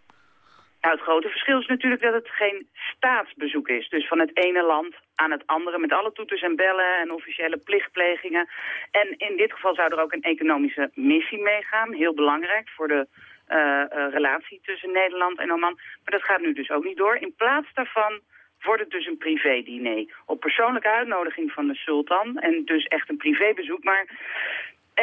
Nou, het grote verschil is natuurlijk dat het geen staatsbezoek is. Dus van het ene land aan het andere met alle toeters en bellen en officiële plichtplegingen. En in dit geval zou er ook een economische missie meegaan. Heel belangrijk voor de uh, uh, relatie tussen Nederland en Oman. Maar dat gaat nu dus ook niet door. In plaats daarvan wordt het dus een privé-diner. Op persoonlijke uitnodiging van de sultan en dus echt een privébezoek. Maar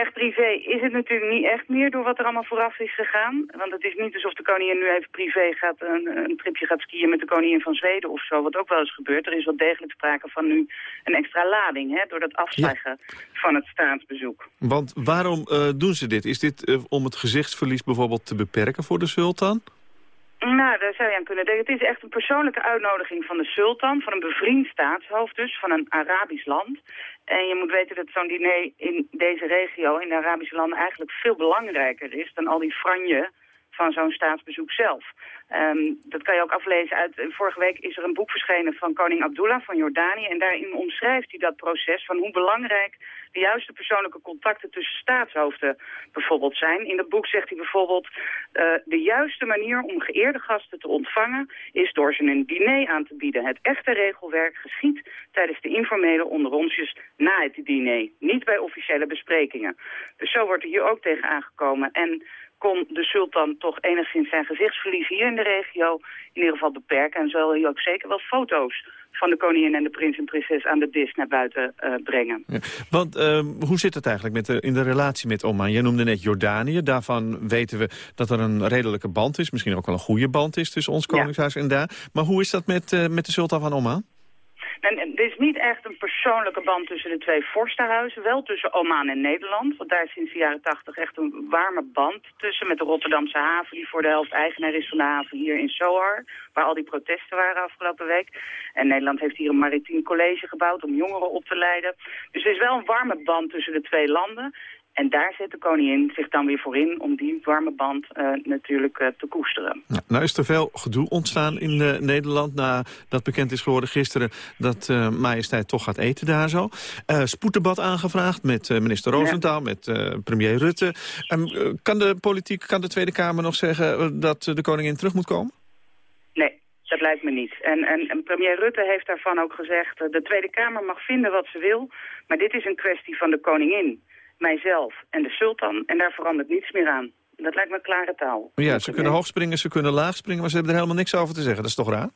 echt privé is het natuurlijk niet echt meer door wat er allemaal vooraf is gegaan. Want het is niet alsof de koningin nu even privé gaat een, een tripje gaat skiën met de koningin van Zweden of zo. Wat ook wel eens gebeurt. Er is wel degelijk sprake van nu een extra lading hè, door dat afzeggen van het staatsbezoek. Want waarom uh, doen ze dit? Is dit uh, om het gezichtsverlies bijvoorbeeld te beperken voor de sultan? Nou, daar zou je aan kunnen denken. Het is echt een persoonlijke uitnodiging van de sultan, van een bevriend staatshoofd dus, van een Arabisch land. En je moet weten dat zo'n diner in deze regio, in de Arabische landen, eigenlijk veel belangrijker is dan al die franje van zo'n staatsbezoek zelf. Um, dat kan je ook aflezen uit... Vorige week is er een boek verschenen van koning Abdullah van Jordanië... en daarin omschrijft hij dat proces van hoe belangrijk... de juiste persoonlijke contacten tussen staatshoofden bijvoorbeeld zijn. In dat boek zegt hij bijvoorbeeld... Uh, de juiste manier om geëerde gasten te ontvangen... is door ze een diner aan te bieden. Het echte regelwerk geschiet tijdens de informele onderonsjes na het diner. Niet bij officiële besprekingen. Dus zo wordt er hier ook tegen aangekomen. En kon de sultan toch enigszins zijn gezichtsverlies hier in de regio in ieder geval beperken. En zal hij ook zeker wel foto's van de koningin en de prins en prinses aan de dis naar buiten uh, brengen. Ja, want uh, hoe zit het eigenlijk met de, in de relatie met Oman? Je noemde net Jordanië. Daarvan weten we dat er een redelijke band is. Misschien ook wel een goede band is tussen ons koningshuis ja. en daar. Maar hoe is dat met, uh, met de sultan van Oman? En er is niet echt een persoonlijke band tussen de twee vorstenhuizen. Wel tussen Oman en Nederland. Want daar is sinds de jaren tachtig echt een warme band tussen. Met de Rotterdamse haven, die voor de helft eigenaar is van de haven hier in Sohar. Waar al die protesten waren afgelopen week. En Nederland heeft hier een maritiem college gebouwd om jongeren op te leiden. Dus er is wel een warme band tussen de twee landen. En daar zet de koningin zich dan weer voor in om die warme band uh, natuurlijk uh, te koesteren. Ja, nou is er veel gedoe ontstaan in uh, Nederland nadat bekend is geworden gisteren dat majesteit toch gaat eten daar zo. spoeddebat aangevraagd met minister Roosentaal, ja. met premier Rutte. Um, kan de politiek, kan de Tweede Kamer nog zeggen dat de koningin terug moet komen? Nee, dat lijkt me niet. En, en, en, premier Rutte heeft daarvan ook gezegd... de Tweede Kamer mag vinden wat ze wil... maar dit is een kwestie van de koningin mijzelf en de sultan. En daar verandert niets meer aan. Dat lijkt me klare taal. Ja, ze kunnen hoog springen, ze kunnen laag springen, maar ze hebben er helemaal niks over te zeggen. Dat is toch raar?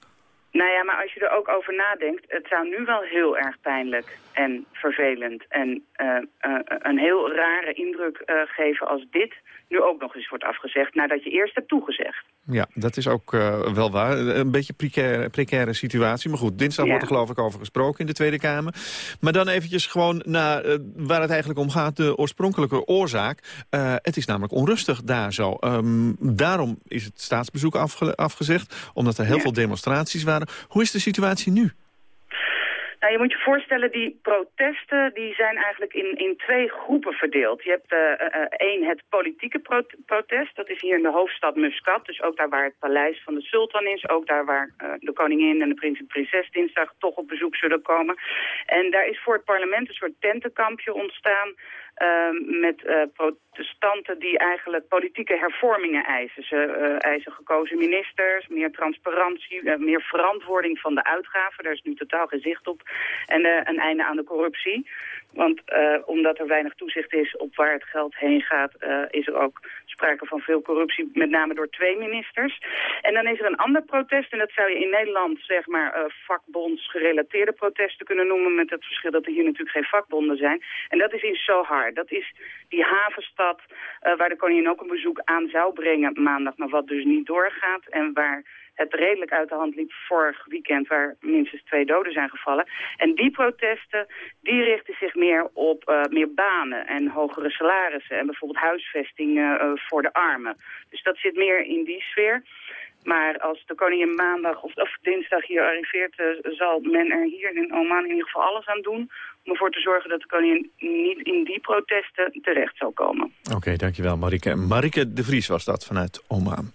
Nou ja, maar als je er ook over nadenkt, het zou nu wel heel erg pijnlijk en vervelend en uh, uh, een heel rare indruk uh, geven als dit nu ook nog eens wordt afgezegd nadat je eerst hebt toegezegd. Ja, dat is ook uh, wel waar. Een beetje precaire, precaire situatie. Maar goed, dinsdag ja. wordt er geloof ik over gesproken in de Tweede Kamer. Maar dan eventjes gewoon naar uh, waar het eigenlijk om gaat, de oorspronkelijke oorzaak. Uh, het is namelijk onrustig daar zo. Um, daarom is het staatsbezoek afge afgezegd, omdat er heel ja. veel demonstraties waren. Hoe is de situatie nu? Je moet je voorstellen, die protesten die zijn eigenlijk in, in twee groepen verdeeld. Je hebt uh, één, het politieke pro protest. Dat is hier in de hoofdstad Muscat. Dus ook daar waar het paleis van de sultan is. Ook daar waar de koningin en de prins en prinses dinsdag toch op bezoek zullen komen. En daar is voor het parlement een soort tentenkampje ontstaan... Uh, met uh, protestanten die eigenlijk politieke hervormingen eisen. Ze uh, eisen gekozen ministers, meer transparantie, meer verantwoording van de uitgaven. Daar is nu totaal geen zicht op. En een einde aan de corruptie. Want omdat er weinig toezicht is op waar het geld heen gaat... is er ook sprake van veel corruptie, met name door twee ministers. En dan is er een ander protest, en dat zou je in Nederland zeg maar vakbondsgerelateerde protesten kunnen noemen... met het verschil dat er hier natuurlijk geen vakbonden zijn. En dat is in Sohar. Dat is die havenstad uh, waar de koningin ook een bezoek aan zou brengen maandag, maar wat dus niet doorgaat. En waar het redelijk uit de hand liep vorig weekend, waar minstens twee doden zijn gevallen. En die protesten, die richten zich meer op uh, meer banen en hogere salarissen. En bijvoorbeeld huisvesting uh, voor de armen. Dus dat zit meer in die sfeer. Maar als de koningin maandag of, of dinsdag hier arriveert... Uh, zal men er hier in Oman in ieder geval alles aan doen... om ervoor te zorgen dat de koningin niet in die protesten terecht zal komen. Oké, dankjewel Marike. Marike de Vries was dat vanuit Oman.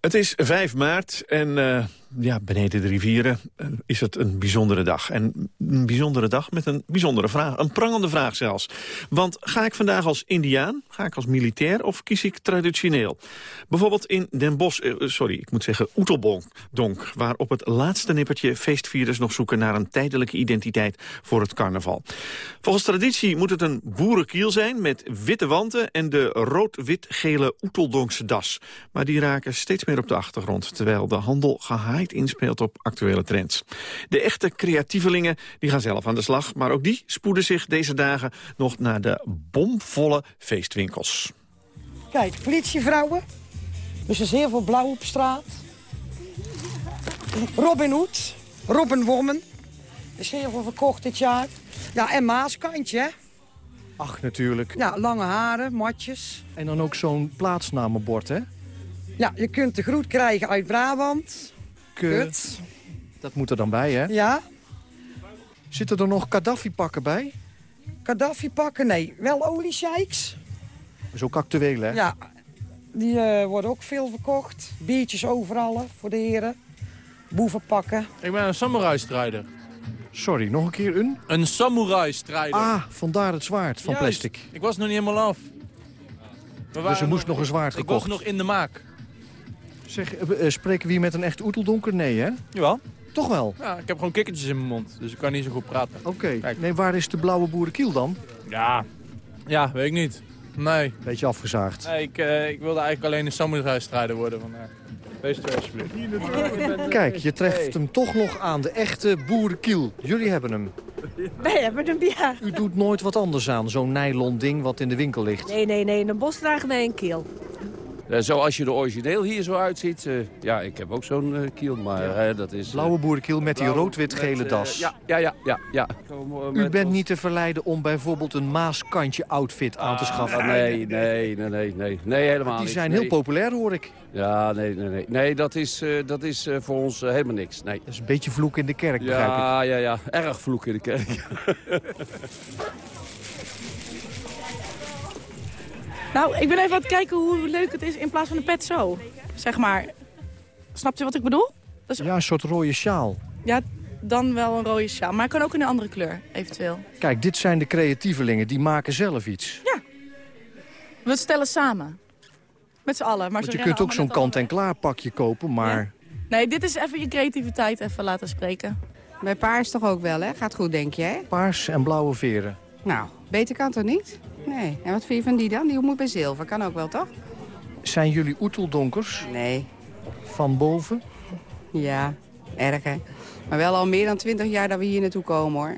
Het is 5 maart en uh, ja, beneden de rivieren uh, is het een bijzondere dag. En een bijzondere dag met een bijzondere vraag. Een prangende vraag zelfs. Want ga ik vandaag als indiaan, ga ik als militair of kies ik traditioneel? Bijvoorbeeld in Den Bosch, uh, sorry, ik moet zeggen Oeteldonk... waar op het laatste nippertje feestvierders nog zoeken... naar een tijdelijke identiteit voor het carnaval. Volgens traditie moet het een boerenkiel zijn met witte wanten... en de rood-wit-gele Oeteldonkse das. Maar die raken steeds meer op de achtergrond... terwijl de handel gehaald inspeelt op actuele trends. De echte creatievelingen die gaan zelf aan de slag... maar ook die spoeden zich deze dagen nog naar de bomvolle feestwinkels. Kijk, politievrouwen. Dus er is heel veel blauw op straat. Robin Hood. Robin Wormen. Er is heel veel verkocht dit jaar. Ja, en Maaskantje, hè? Ach, natuurlijk. Ja, lange haren, matjes. En dan ook zo'n plaatsnamenbord, hè? Ja, je kunt de groet krijgen uit Brabant. Kut. Dat moet er dan bij, hè? Ja. Zitten er nog Gaddafi-pakken bij? Gaddafi-pakken, nee. Wel oliesheiks. Dat is ook actueel, hè? Ja, die eh, worden ook veel verkocht. Biertjes overal hè, voor de heren. Boevenpakken. Ik ben een samurai-strijder. Sorry, nog een keer een? Een samurai-strijder. Ah, vandaar het zwaard van Juist. plastic. Ik was nog niet helemaal af. We Dus er moest nog een zwaard Ik gekocht. was nog in de maak. Zeg, eh, eh, spreken we hier met een echt oeteldonker? Nee, hè? Jawel. Toch wel? Ja, ik heb gewoon kikkertjes in mijn mond, dus ik kan niet zo goed praten. Oké. Nee, waar is de blauwe boerenkiel dan? Ja. Ja, weet ik niet. Nee. Beetje afgezaagd. Nee, ik, eh, ik wilde eigenlijk alleen een samurai-strijder worden. Van, Deze twee alsjeblieft. Kijk, je treft hem toch nog aan. De echte boerenkiel. Jullie hebben hem. Wij hebben hem, ja. U doet nooit wat anders aan. Zo'n nylon ding wat in de winkel ligt. Nee, nee, nee. Een bosdrager nee, een keel. Eh, zoals je de origineel hier zo uitziet. eh, ja, ik heb ook zo'n eh, kiel, maar dat is... Blauwe boerenkiel met die rood-wit-gele das. ja, ja, ja, ja. ja. U bent niet te verleiden om bijvoorbeeld een maaskantje outfit aan te schaffen. Ah, nee, nee, nee, nee, nee. Nee, helemaal Die niet. zijn Nee. heel populair, hoor ik. Ja, nee, nee, nee. Nee, dat is, dat is voor ons helemaal niks. Nee. Dat is een beetje vloek in de kerk, begrijp ik. Ja, ja, ja. Erg vloek in de kerk. Nou, ik ben even aan het kijken hoe leuk het is in plaats van een pet zo. Zeg maar. Snap je wat ik bedoel? Dat is, Ja, een soort rode sjaal. ja, dan wel een rode sjaal. Maar het kan ook in een andere kleur, eventueel. Kijk, dit zijn de creatievelingen. Die maken zelf iets. We stellen samen. Met z'n allen. Maar Want je kunt ook zo'n kant-en-klaar pakje kopen, maar... Nee, dit is even je creativiteit even laten spreken. Bij paars toch ook wel, hè? Gaat goed, denk je, hè? Paars en blauwe veren. Nou, beter kan toch niet? Nee. En wat vind je van die dan? Die moet bij zilver. Kan ook wel, toch? Zijn jullie oeteldonkers? Nee. Van boven? Ja, erg, hè? Maar wel al meer dan twintig jaar dat we hier naartoe komen, hoor.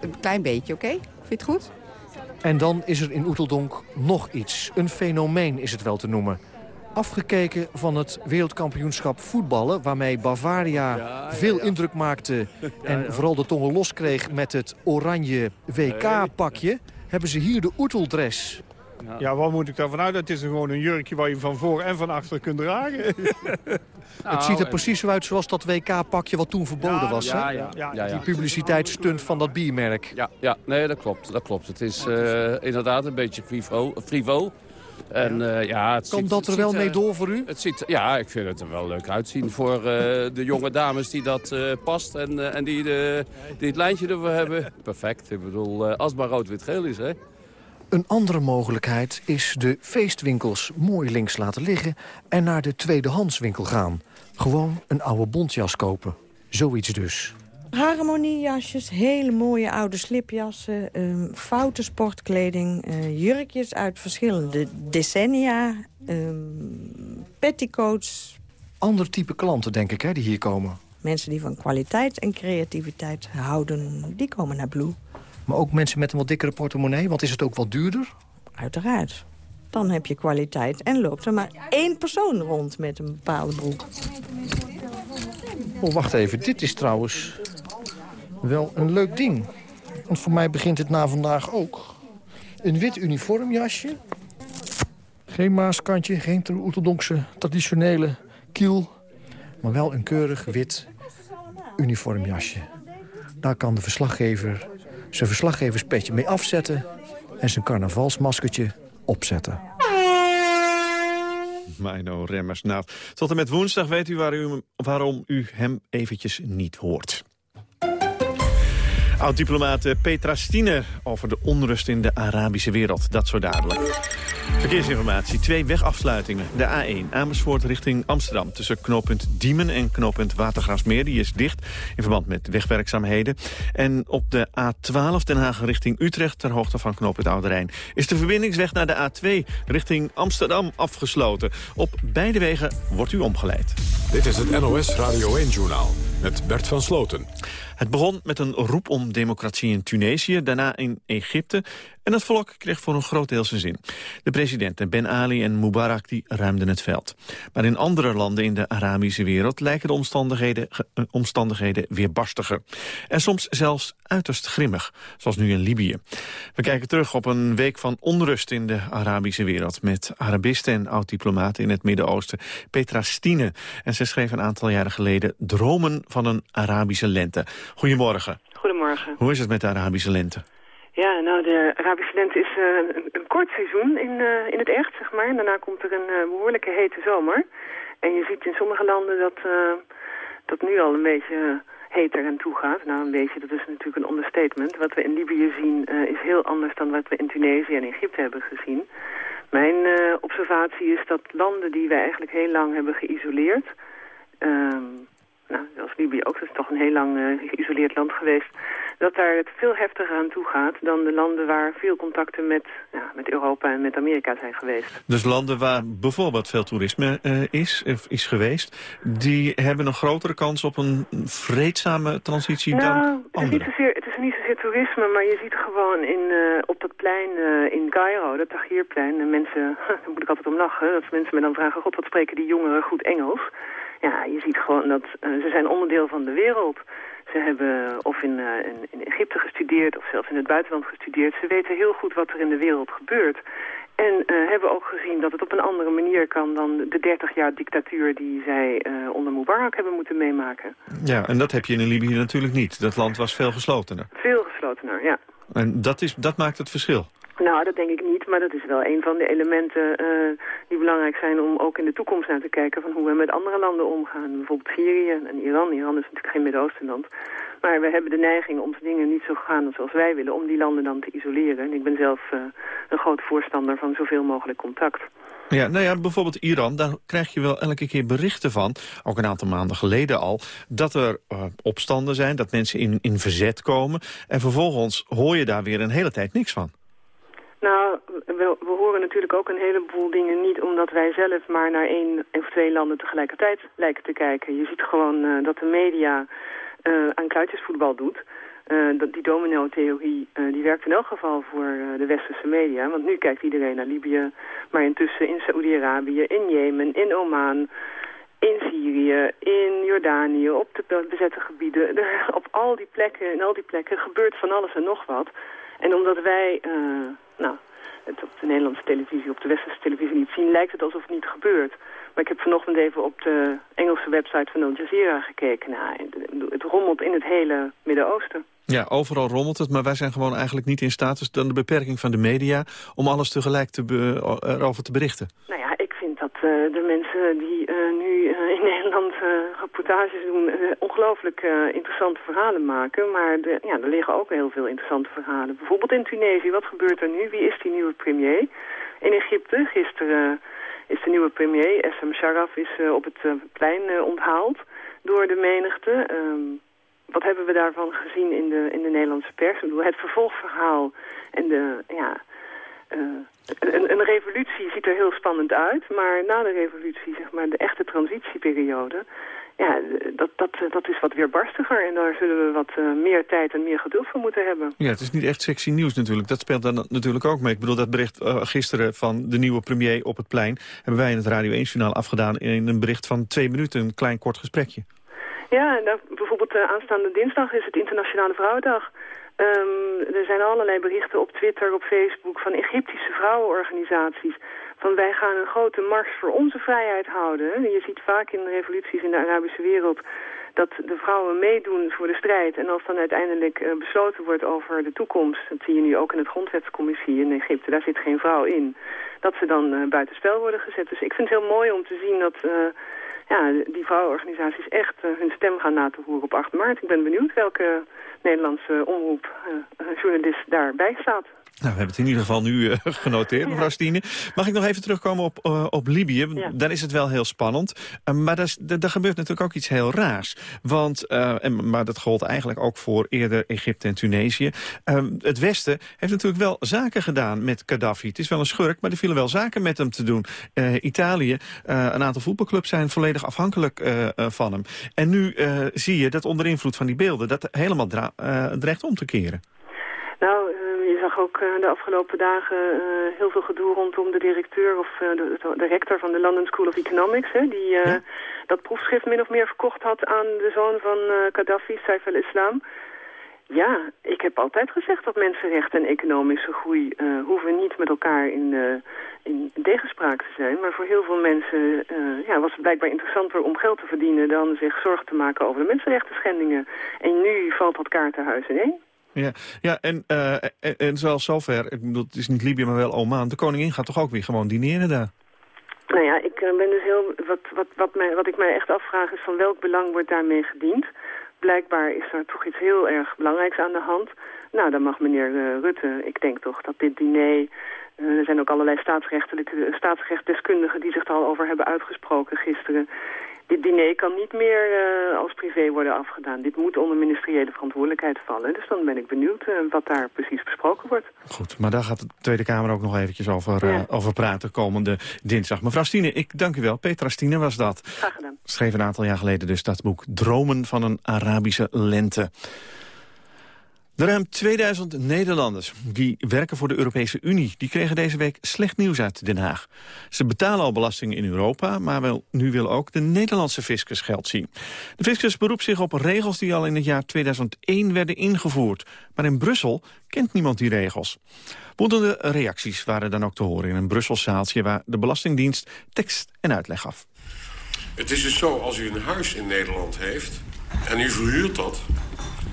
Een klein beetje, oké? Vind je het goed? En dan is er in Oeteldonk nog iets. Een fenomeen is het wel te noemen. Afgekeken van het wereldkampioenschap voetballen... waarmee Bavaria veel indruk maakte... en ja. vooral de tongen los kreeg met het oranje WK-pakje... hebben ze hier de Oeteldress. Ja, wat moet ik daarvan uit? Het is gewoon een jurkje waar je van voor en van achter kunt dragen. het ziet er precies zo uit zoals dat WK-pakje wat toen verboden Ja, was. ja, hè? ja, ja, ja. Die publiciteitsstunt van dat biermerk. Ja, ja, nee, dat klopt. Dat klopt. Het is eh, inderdaad een beetje frivol. En, eh, ja, het Kan ziet- dat het er wel ziet, mee eh, door voor u? Het ziet, ja, ik vind het er wel leuk uitzien voor eh, de jonge dames die dat eh, past en, eh, en die, de, die het lijntje ervoor hebben. Perfect. Ik bedoel, eh, als het maar rood-wit-geel is, hè. Een andere mogelijkheid is de feestwinkels mooi links laten liggen... en naar de tweedehandswinkel gaan. Gewoon een oude bontjas kopen. Zoiets dus. Harmoniejasjes, hele mooie oude slipjassen, ehm, foute sportkleding, eh, jurkjes uit verschillende decennia, ehm, petticoats. Ander type klanten, denk ik, hè, die hier komen. Mensen die van kwaliteit en creativiteit houden, die komen naar Blue. Maar ook mensen met een wat dikkere portemonnee, want is het ook wat duurder? Uiteraard. Dan heb je kwaliteit en loopt er maar één persoon rond met een bepaalde broek. Oh, wacht even. Dit is trouwens wel een leuk ding. Want voor mij begint het na vandaag ook. Een wit uniformjasje. Geen maaskantje, geen Oeteldonkse traditionele kiel. Maar wel een keurig wit uniformjasje. Daar kan de verslaggever zijn verslaggeverspetje mee afzetten... en zijn carnavalsmaskertje opzetten. Mino Remmers. Nou, tot en met woensdag weet u waarom u hem eventjes niet hoort. Oud-diplomaat Petra Stiner over de onrust in de Arabische wereld. Dat zo dadelijk. Verkeersinformatie. Twee wegafsluitingen. De A1 Amersfoort richting Amsterdam. Tussen knooppunt Diemen en knooppunt Watergraafsmeer. Die is dicht in verband met wegwerkzaamheden. En op de A12 Den Haag richting Utrecht... ter hoogte van knooppunt Oude Rijn... is de verbindingsweg naar de A2 richting Amsterdam afgesloten. Op beide wegen wordt u omgeleid. Dit is het NOS Radio 1-journaal met Bert van Sloten. Het begon met een roep om democratie in Tunesië, daarna in Egypte... en het volk kreeg voor een groot deel zijn zin. De presidenten Ben Ali en Mubarak die ruimden het veld. Maar in andere landen in de Arabische wereld lijken de omstandigheden, uh, omstandigheden weerbarstiger. En soms zelfs uiterst grimmig, zoals nu in Libië. We kijken terug op een week van onrust in de Arabische wereld... met Arabisten en oud-diplomaten in het Midden-Oosten, Petra Stine. En ze schreef een aantal jaren geleden Dromen van een Arabische lente... Goedemorgen. Goedemorgen. Hoe is het met de Arabische lente? Ja, nou, de Arabische lente is uh, een, kort seizoen in, uh, in het echt, zeg maar. Daarna komt er een uh, behoorlijke hete zomer. En je ziet in sommige landen dat dat nu al een beetje heter aan toe gaat. Nou, een beetje, dat is natuurlijk een understatement. Wat we in Libië zien is heel anders dan wat we in Tunesië en Egypte hebben gezien. Mijn observatie is dat landen die wij eigenlijk heel lang hebben geïsoleerd... Ehm, nou, zoals Libië ook, dat is toch een heel lang uh, geïsoleerd land geweest, dat daar het veel heftiger aan toe gaat dan de landen waar veel contacten met, ja, met Europa en met Amerika zijn geweest. Dus landen waar bijvoorbeeld veel toerisme uh, is, is geweest, die hebben een grotere kans op een vreedzame transitie nou, dan het is, andere? niet zozeer, het is niet zozeer toerisme, maar je ziet gewoon in, uh, op dat plein in Cairo, dat Tahrirplein, en mensen, daar moet ik altijd om lachen, dat mensen me dan vragen, god wat spreken die jongeren goed Engels? Ja, je ziet gewoon dat uh, ze zijn onderdeel van de wereld. Ze hebben of in, uh, in, in, Egypte gestudeerd of zelfs in het buitenland gestudeerd. Ze weten heel goed wat er in de wereld gebeurt. En uh, hebben ook gezien dat het op een andere manier kan dan de 30 jaar dictatuur die zij onder Mubarak hebben moeten meemaken. Ja, en dat heb je in Libië natuurlijk niet. Dat land was veel geslotener. Veel geslotener, ja. En dat, is, dat maakt het verschil. Nou, dat denk ik niet, maar dat is wel een van de elementen uh, die belangrijk zijn om ook in de toekomst naar te kijken van hoe we met andere landen omgaan. Bijvoorbeeld Syrië en Iran. Iran is natuurlijk geen Midden-Oostenland. Maar we hebben de neiging om dingen niet zo gaan zoals wij willen, om die landen dan te isoleren. En ik ben zelf uh, een groot voorstander van zoveel mogelijk contact. Ja, nou ja, bijvoorbeeld Iran, daar krijg je wel elke keer berichten van, ook een aantal maanden geleden al, dat er uh, opstanden zijn, dat mensen in, in verzet komen. En vervolgens hoor je daar weer een hele tijd niks van. Nou, we, we, horen natuurlijk ook een heleboel dingen niet omdat wij zelf maar naar één of twee landen tegelijkertijd lijken te kijken. Je ziet gewoon uh, dat de media uh, aan kluitjesvoetbal doet. Uh, dat die domino-theorie die werkt in elk geval voor de westerse media. Want nu kijkt iedereen naar Libië, maar intussen in Saoedi-Arabië, in Jemen, in Oman, in Syrië, in Jordanië, op de bezette gebieden. op al die plekken, in al die plekken gebeurt van alles en nog wat. En omdat wij nou, het op de Nederlandse televisie, op de westerse televisie niet zien, lijkt het alsof het niet gebeurt. Maar ik heb vanochtend even op de Engelse website van Al Jazeera gekeken. Nou, het rommelt in het hele Midden-Oosten. Ja, overal rommelt het, maar wij zijn gewoon eigenlijk niet in status... dan de beperking van de media om alles tegelijk te erover te berichten. Nou ja, ik vind dat uh, de mensen die uh, nu uh, in Nederland reportages doen... ongelooflijk interessante verhalen maken. Maar de, ja, er liggen ook heel veel interessante verhalen. Bijvoorbeeld in Tunesië, wat gebeurt er nu? Wie is die nieuwe premier? In Egypte, gisteren is de nieuwe premier, Essam Sharaf, is op het plein onthaald door de menigte... Um, wat hebben we daarvan gezien in de, in de Nederlandse pers? Ik bedoel, het vervolgverhaal en de, ja, een, een revolutie ziet er heel spannend uit. Maar na de revolutie, zeg maar, de echte transitieperiode, ja, dat, dat, dat is wat weerbarstiger. En daar zullen we wat uh, meer tijd en meer geduld voor moeten hebben. Ja, het is niet echt sexy nieuws natuurlijk. Dat speelt dan natuurlijk ook mee. Ik bedoel, dat bericht uh, gisteren van de nieuwe premier op het plein... hebben wij in het Radio 1-journaal afgedaan in een bericht van twee minuten. Een klein kort gesprekje. Ja, nou, bijvoorbeeld uh, aanstaande dinsdag is het Internationale Vrouwendag. Um, er zijn allerlei berichten op Twitter, op Facebook van Egyptische vrouwenorganisaties. Van wij gaan een grote mars voor onze vrijheid houden. Je ziet vaak in revoluties in de Arabische wereld dat de vrouwen meedoen voor de strijd. En als dan uiteindelijk uh, besloten wordt over de toekomst... dat zie je nu ook in het grondwetscommissie in Egypte, daar zit geen vrouw in... dat ze dan uh, buitenspel worden gezet. Dus ik vind het heel mooi om te zien dat... Uh, ja, die vrouwenorganisaties echt uh, hun stem gaan laten horen op 8 maart. Ik ben benieuwd welke Nederlandse omroep uh, journalist daarbij staat. Nou, we hebben het in ieder geval nu uh, genoteerd, mevrouw Stine. Mag ik nog even terugkomen op, uh, op Libië? Ja. Daar is het wel heel spannend. Uh, maar daar, daar, gebeurt natuurlijk ook iets heel raars. Want, en, maar dat gold eigenlijk ook voor eerder Egypte en Tunesië. het Westen heeft natuurlijk wel zaken gedaan met Gaddafi. Het is wel een schurk, maar er vielen wel zaken met hem te doen. Italië, een aantal voetbalclubs zijn volledig afhankelijk van hem. En nu zie je dat onder invloed van die beelden... dat helemaal dreigt om te keren. Nou, je zag ook de afgelopen dagen heel veel gedoe rondom de directeur of de, de, rector van de London School of Economics, hè, die ja? dat proefschrift min of meer verkocht had aan de zoon van Gaddafi, Saif al-Islam. Ja, ik heb altijd gezegd dat mensenrechten en economische groei uh, hoeven niet met elkaar in, uh, in tegenspraak te zijn. Maar voor heel veel mensen uh, ja, was het blijkbaar interessanter om geld te verdienen dan zich zorgen te maken over de mensenrechten schendingen. En nu valt dat kaartenhuis ineen. Ja, ja en, uh, en, en zelfs zover, ik bedoel, het is niet Libië, maar wel Oman. De koningin gaat toch ook weer gewoon dineren daar? Nou ja, ik ben dus heel, wat, wat, wat, mij, wat ik mij echt afvraag is van welk belang wordt daarmee gediend? Blijkbaar is er toch iets heel erg belangrijks aan de hand. Nou, dan mag meneer uh, Rutte, ik denk toch dat dit diner... Er zijn ook allerlei staatsrechtelijke, staatsrechtdeskundigen die zich er al over hebben uitgesproken gisteren dit diner kan niet meer uh, als privé worden afgedaan. Dit moet onder ministeriële verantwoordelijkheid vallen. Dus dan ben ik benieuwd uh, wat daar precies besproken wordt. Goed, maar daar gaat de Tweede Kamer ook nog eventjes over, uh, over praten komende dinsdag. Mevrouw Stine, ik dank u wel. Petra Stine was dat. Graag gedaan. Schreef een aantal jaar geleden dus dat boek Dromen van een Arabische Lente. De ruim 2000 Nederlanders die werken voor de Europese Unie... die kregen deze week slecht nieuws uit Den Haag. Ze betalen al belastingen in Europa... maar wel, nu wil ook de Nederlandse fiscus geld zien. De fiscus beroept zich op regels die al in het jaar 2001 werden ingevoerd. Maar in Brussel kent niemand die regels. Woedende reacties waren dan ook te horen in een Brussels zaaltje... waar de Belastingdienst tekst en uitleg gaf. Het is dus zo, als u een huis in Nederland heeft en u verhuurt dat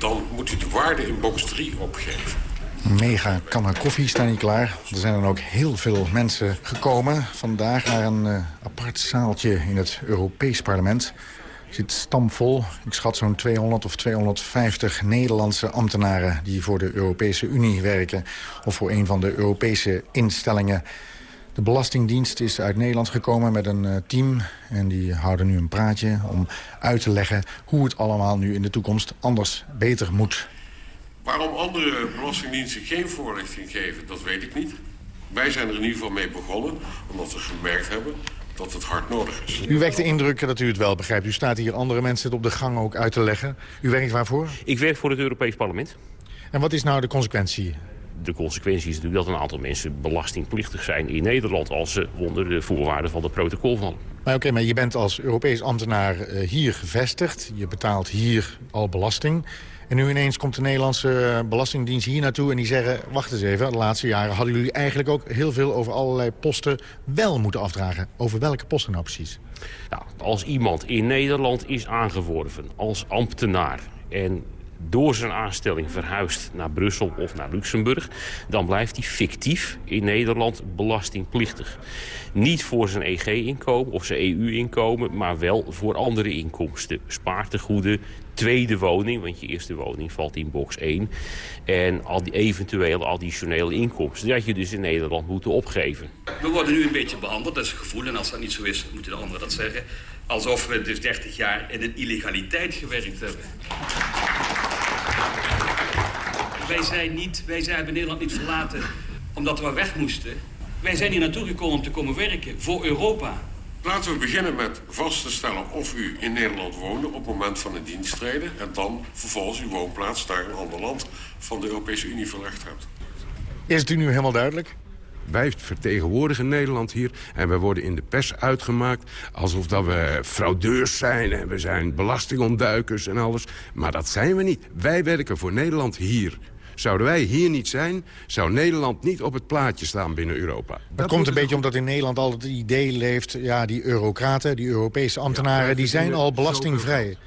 dan moet u de waarde in box 3 opgeven. Mega kannen koffie staan hier klaar. Er zijn dan ook heel veel mensen gekomen vandaag naar een uh, apart zaaltje in het Europees Parlement. Zit stamvol. Ik schat zo'n 200 of 250 Nederlandse ambtenaren die voor de Europese Unie werken. Of voor een van de Europese instellingen. De Belastingdienst is uit Nederland gekomen met een uh, team. En die houden nu een praatje om uit te leggen hoe het allemaal nu in de toekomst anders beter moet. Waarom andere belastingdiensten geen voorlichting geven, dat weet ik niet. Wij zijn er in ieder geval mee begonnen, omdat we gemerkt hebben dat het hard nodig is. U wekt de indruk dat u het wel begrijpt. U staat hier andere mensen het op de gang ook uit te leggen. U werkt waarvoor? Ik werk voor het Europees Parlement. En wat is nou de consequentie? De consequentie is natuurlijk dat een aantal mensen belastingplichtig zijn in Nederland... als ze onder de voorwaarden van het protocol vallen. Maar oké, maar je bent als Europees ambtenaar uh, hier gevestigd. Je betaalt hier al belasting. En nu ineens komt de Nederlandse Belastingdienst hier naartoe en die zeggen... wacht eens even, de laatste jaren hadden jullie eigenlijk ook heel veel over allerlei posten wel moeten afdragen. Over welke posten nou precies? Nou, als iemand in Nederland is aangeworven als ambtenaar... en door zijn aanstelling verhuist naar Brussel of naar Luxemburg... dan blijft hij fictief in Nederland belastingplichtig. Niet voor zijn EG-inkomen of zijn EU-inkomen, maar wel voor andere inkomsten. Spaartegoeden, tweede woning, want je eerste woning valt in box 1. En al die eventuele additionele inkomsten, had je dus in Nederland moeten opgeven. We worden nu een beetje behandeld, dat is het gevoel. En als dat niet zo is, moeten de anderen dat zeggen. Alsof we dus 30 jaar in een illegaliteit gewerkt hebben. Wij zijn, niet, wij zijn hebben Nederland niet verlaten omdat we weg moesten. Wij zijn hier naartoe gekomen om te komen werken voor Europa. Laten we beginnen met vast te stellen of u in Nederland woonde op het moment van het diensttreden... en dan vervolgens uw woonplaats naar een ander land van de Europese Unie verlegd hebt. Is het u nu helemaal duidelijk? Wij vertegenwoordigen Nederland hier en we worden in de pers uitgemaakt... alsof dat we fraudeurs zijn en we zijn belastingontduikers en alles. Maar dat zijn we niet. Wij werken voor Nederland hier. Zouden wij hier niet zijn, zou Nederland niet op het plaatje staan binnen Europa. Dat, komt een beetje omdat in Nederland al het idee leeft... ja, die eurocraten, die Europese ambtenaren, die zijn al belastingvrij.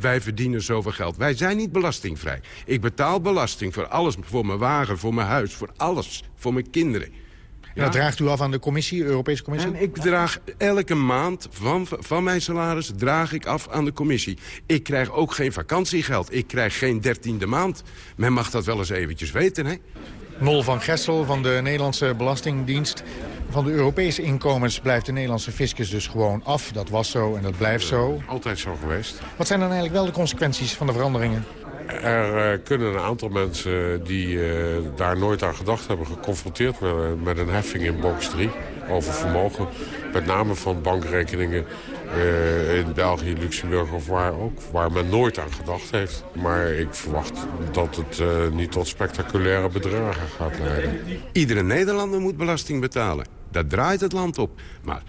Wij verdienen zoveel geld. Wij zijn niet belastingvrij. Ik betaal belasting voor alles, voor mijn wagen, voor mijn huis, voor alles. Voor mijn kinderen. En dat draagt u af aan de commissie, Europese commissie? En ik draag elke maand van, van mijn salaris draag ik af aan de commissie. Ik krijg ook geen vakantiegeld. Ik krijg geen dertiende maand. Men mag dat wel eens eventjes weten, hè? Nol van Gessel van de Nederlandse Belastingdienst. Van de Europese inkomens blijft de Nederlandse fiscus dus gewoon af. Dat was zo en dat blijft zo. Altijd zo geweest. Wat zijn dan eigenlijk wel de consequenties van de veranderingen? Er uh, kunnen een aantal mensen die uh, daar nooit aan gedacht hebben... geconfronteerd met, met een heffing in box 3 over vermogen. Met name van bankrekeningen uh, in België, Luxemburg of waar ook. Waar men nooit aan gedacht heeft. Maar ik verwacht dat het niet tot spectaculaire bedragen gaat leiden. Iedere Nederlander moet belasting betalen. Dat draait het land op. Maar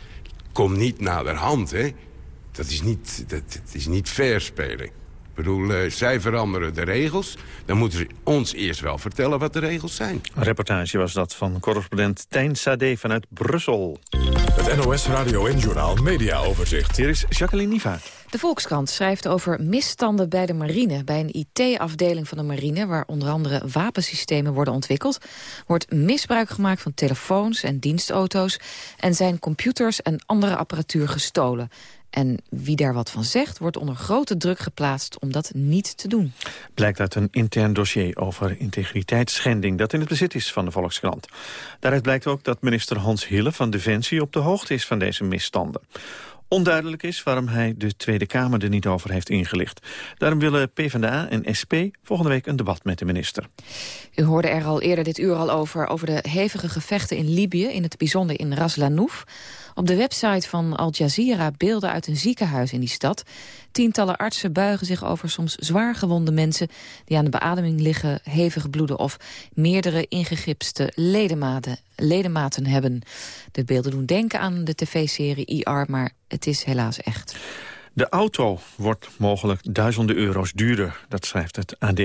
kom niet naderhand, hè. Dat is niet, dat, dat is niet fair spelen. Ik bedoel, uh, zij veranderen de regels. Dan moeten ze ons eerst wel vertellen wat de regels zijn. Een reportage was dat van correspondent Tijn Sade vanuit Brussel. Het NOS Radio en Journaal Media Overzicht. Hier is Jacqueline Niva. De Volkskrant schrijft over misstanden bij de marine. Bij een IT-afdeling van de marine, waar onder andere wapensystemen worden ontwikkeld, wordt misbruik gemaakt van telefoons en dienstauto's en zijn computers en andere apparatuur gestolen. En wie daar wat van zegt, wordt onder grote druk geplaatst om dat niet te doen. Blijkt uit een intern dossier over integriteitsschending... dat in het bezit is van de Volkskrant. Daaruit blijkt ook dat minister Hans Hille van Defensie... op de hoogte is van deze misstanden. Onduidelijk is waarom hij de Tweede Kamer er niet over heeft ingelicht. Daarom willen PvdA en SP volgende week een debat met de minister. U hoorde er al eerder dit uur al over, over de hevige gevechten in Libië... in het bijzonder in Ras Lanouf. Op de website van Al Jazeera beelden uit een ziekenhuis in die stad. Tientallen artsen buigen zich over soms zwaar gewonde mensen... die aan de beademing liggen, hevig bloeden... of meerdere ingegipste ledematen, ledematen hebben. De beelden doen denken aan de tv-serie IR, maar het is helaas echt. De auto wordt mogelijk duizenden euro's duurder, dat schrijft het AD.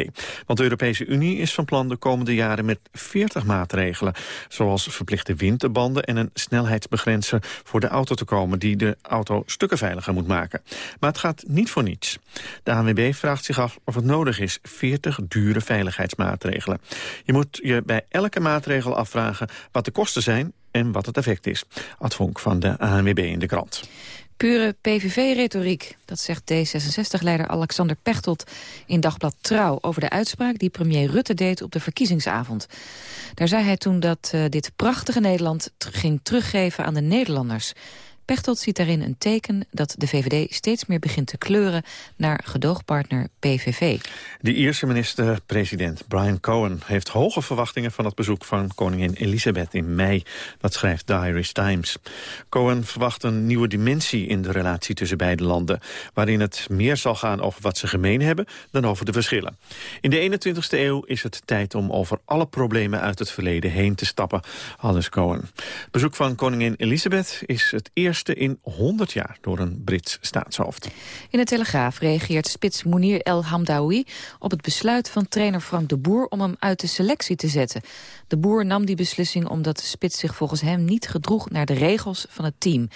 Want de Europese Unie is van plan de komende jaren met 40 maatregelen... zoals verplichte winterbanden en een snelheidsbegrenzer voor de auto te komen... die de auto stukken veiliger moet maken. Maar het gaat niet voor niets. De ANWB vraagt zich af of het nodig is 40 dure veiligheidsmaatregelen. Je moet je bij elke maatregel afvragen wat de kosten zijn en wat het effect is. Advonk van de ANWB in de krant. Pure PVV-retoriek, dat zegt D66-leider Alexander Pechtold in Dagblad Trouw... over de uitspraak die premier Rutte deed op de verkiezingsavond. Daar zei hij toen dat uh, dit prachtige Nederland ging teruggeven aan de Nederlanders. Pechtold ziet daarin een teken dat de VVD steeds meer begint te kleuren naar gedoogpartner PVV. De Ierse minister-president Brian Cohen heeft hoge verwachtingen van het bezoek van koningin Elisabeth in mei. Dat schrijft de Irish Times. Cohen verwacht een nieuwe dimensie in de relatie tussen beide landen, waarin het meer zal gaan over wat ze gemeen hebben dan over de verschillen. In de 21ste eeuw is het tijd om over alle problemen uit het verleden heen te stappen, aldus Cohen. Bezoek van koningin Elisabeth is het eerste in 100 jaar door een Brits staatshoofd. In de Telegraaf reageert spits Mounir El Hamdawi op het besluit van trainer Frank de Boer om hem uit de selectie te zetten. De Boer nam die beslissing omdat de spits zich volgens hem niet gedroeg naar de regels van het team.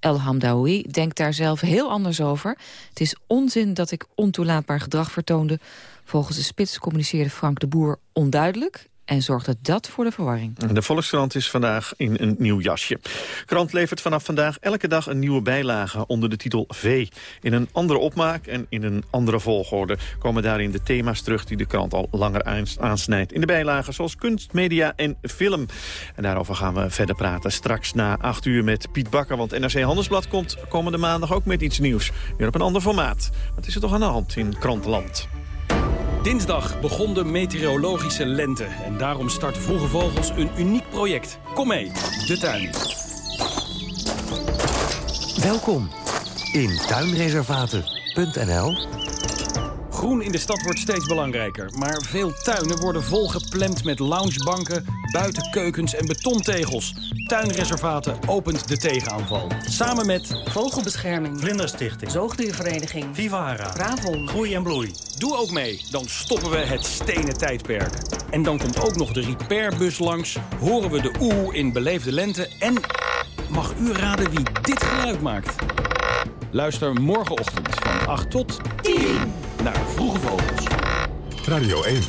El Hamdawi denkt daar zelf heel anders over. Het is onzin dat ik ontoelaatbaar gedrag vertoonde. Volgens de spits communiceerde Frank de Boer onduidelijk en zorgde dat voor de verwarring. De Volkskrant is vandaag in een nieuw jasje. krant levert vanaf vandaag elke dag een nieuwe bijlage onder de titel V. In een andere opmaak en in een andere volgorde komen daarin de thema's terug... die de krant al langer aansnijdt in de bijlagen... zoals kunst, media en film. En daarover gaan we verder praten straks na acht uur met Piet Bakker... want NRC Handelsblad komt komende maandag ook met iets nieuws. Weer op een ander formaat. Wat is er toch aan de hand in krantenland? Dinsdag begon de meteorologische lente. En daarom start Vroege Vogels een uniek project. Kom mee, de tuin. Welkom in tuinreservaten.nl Groen in de stad wordt steeds belangrijker. Maar veel tuinen worden volgeplemd met loungebanken, buitenkeukens en betontegels. Tuinreservaten opent de tegenaanval. Samen met Vogelbescherming, Vlinderstichting, Zoogdiervereniging, Vivara, Bravon, Groei en Bloei. Doe ook mee, dan stoppen we het stenen tijdperk. En dan komt ook nog de repairbus langs, horen we de oeh in beleefde lente... en mag u raden wie dit geluid maakt? Luister morgenochtend van 8 tot 10 naar Vroege Vogels. Radio 1.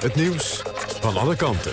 Het nieuws van alle kanten.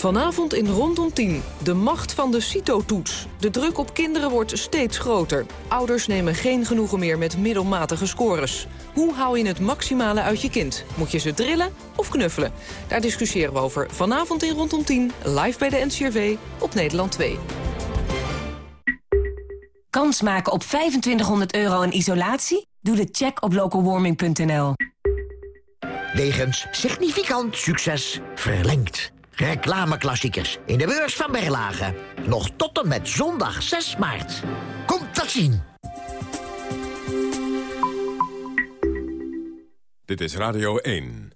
Vanavond in Rondom 10. De macht van de CITO-toets. De druk op kinderen wordt steeds groter. Ouders nemen geen genoegen meer met middelmatige scores. Hoe hou je het maximale uit je kind? Moet je ze drillen of knuffelen? Daar discussiëren we over vanavond in Rondom 10. Live bij de NCRV op Nederland 2. Kans maken op 2500 euro in isolatie? Doe de check op localwarming.nl. Wegens significant succes verlengd. Reclameklassiekers in de beurs van Berlage. Nog tot en met zondag 6 maart. Komt dat zien. Dit is Radio 1.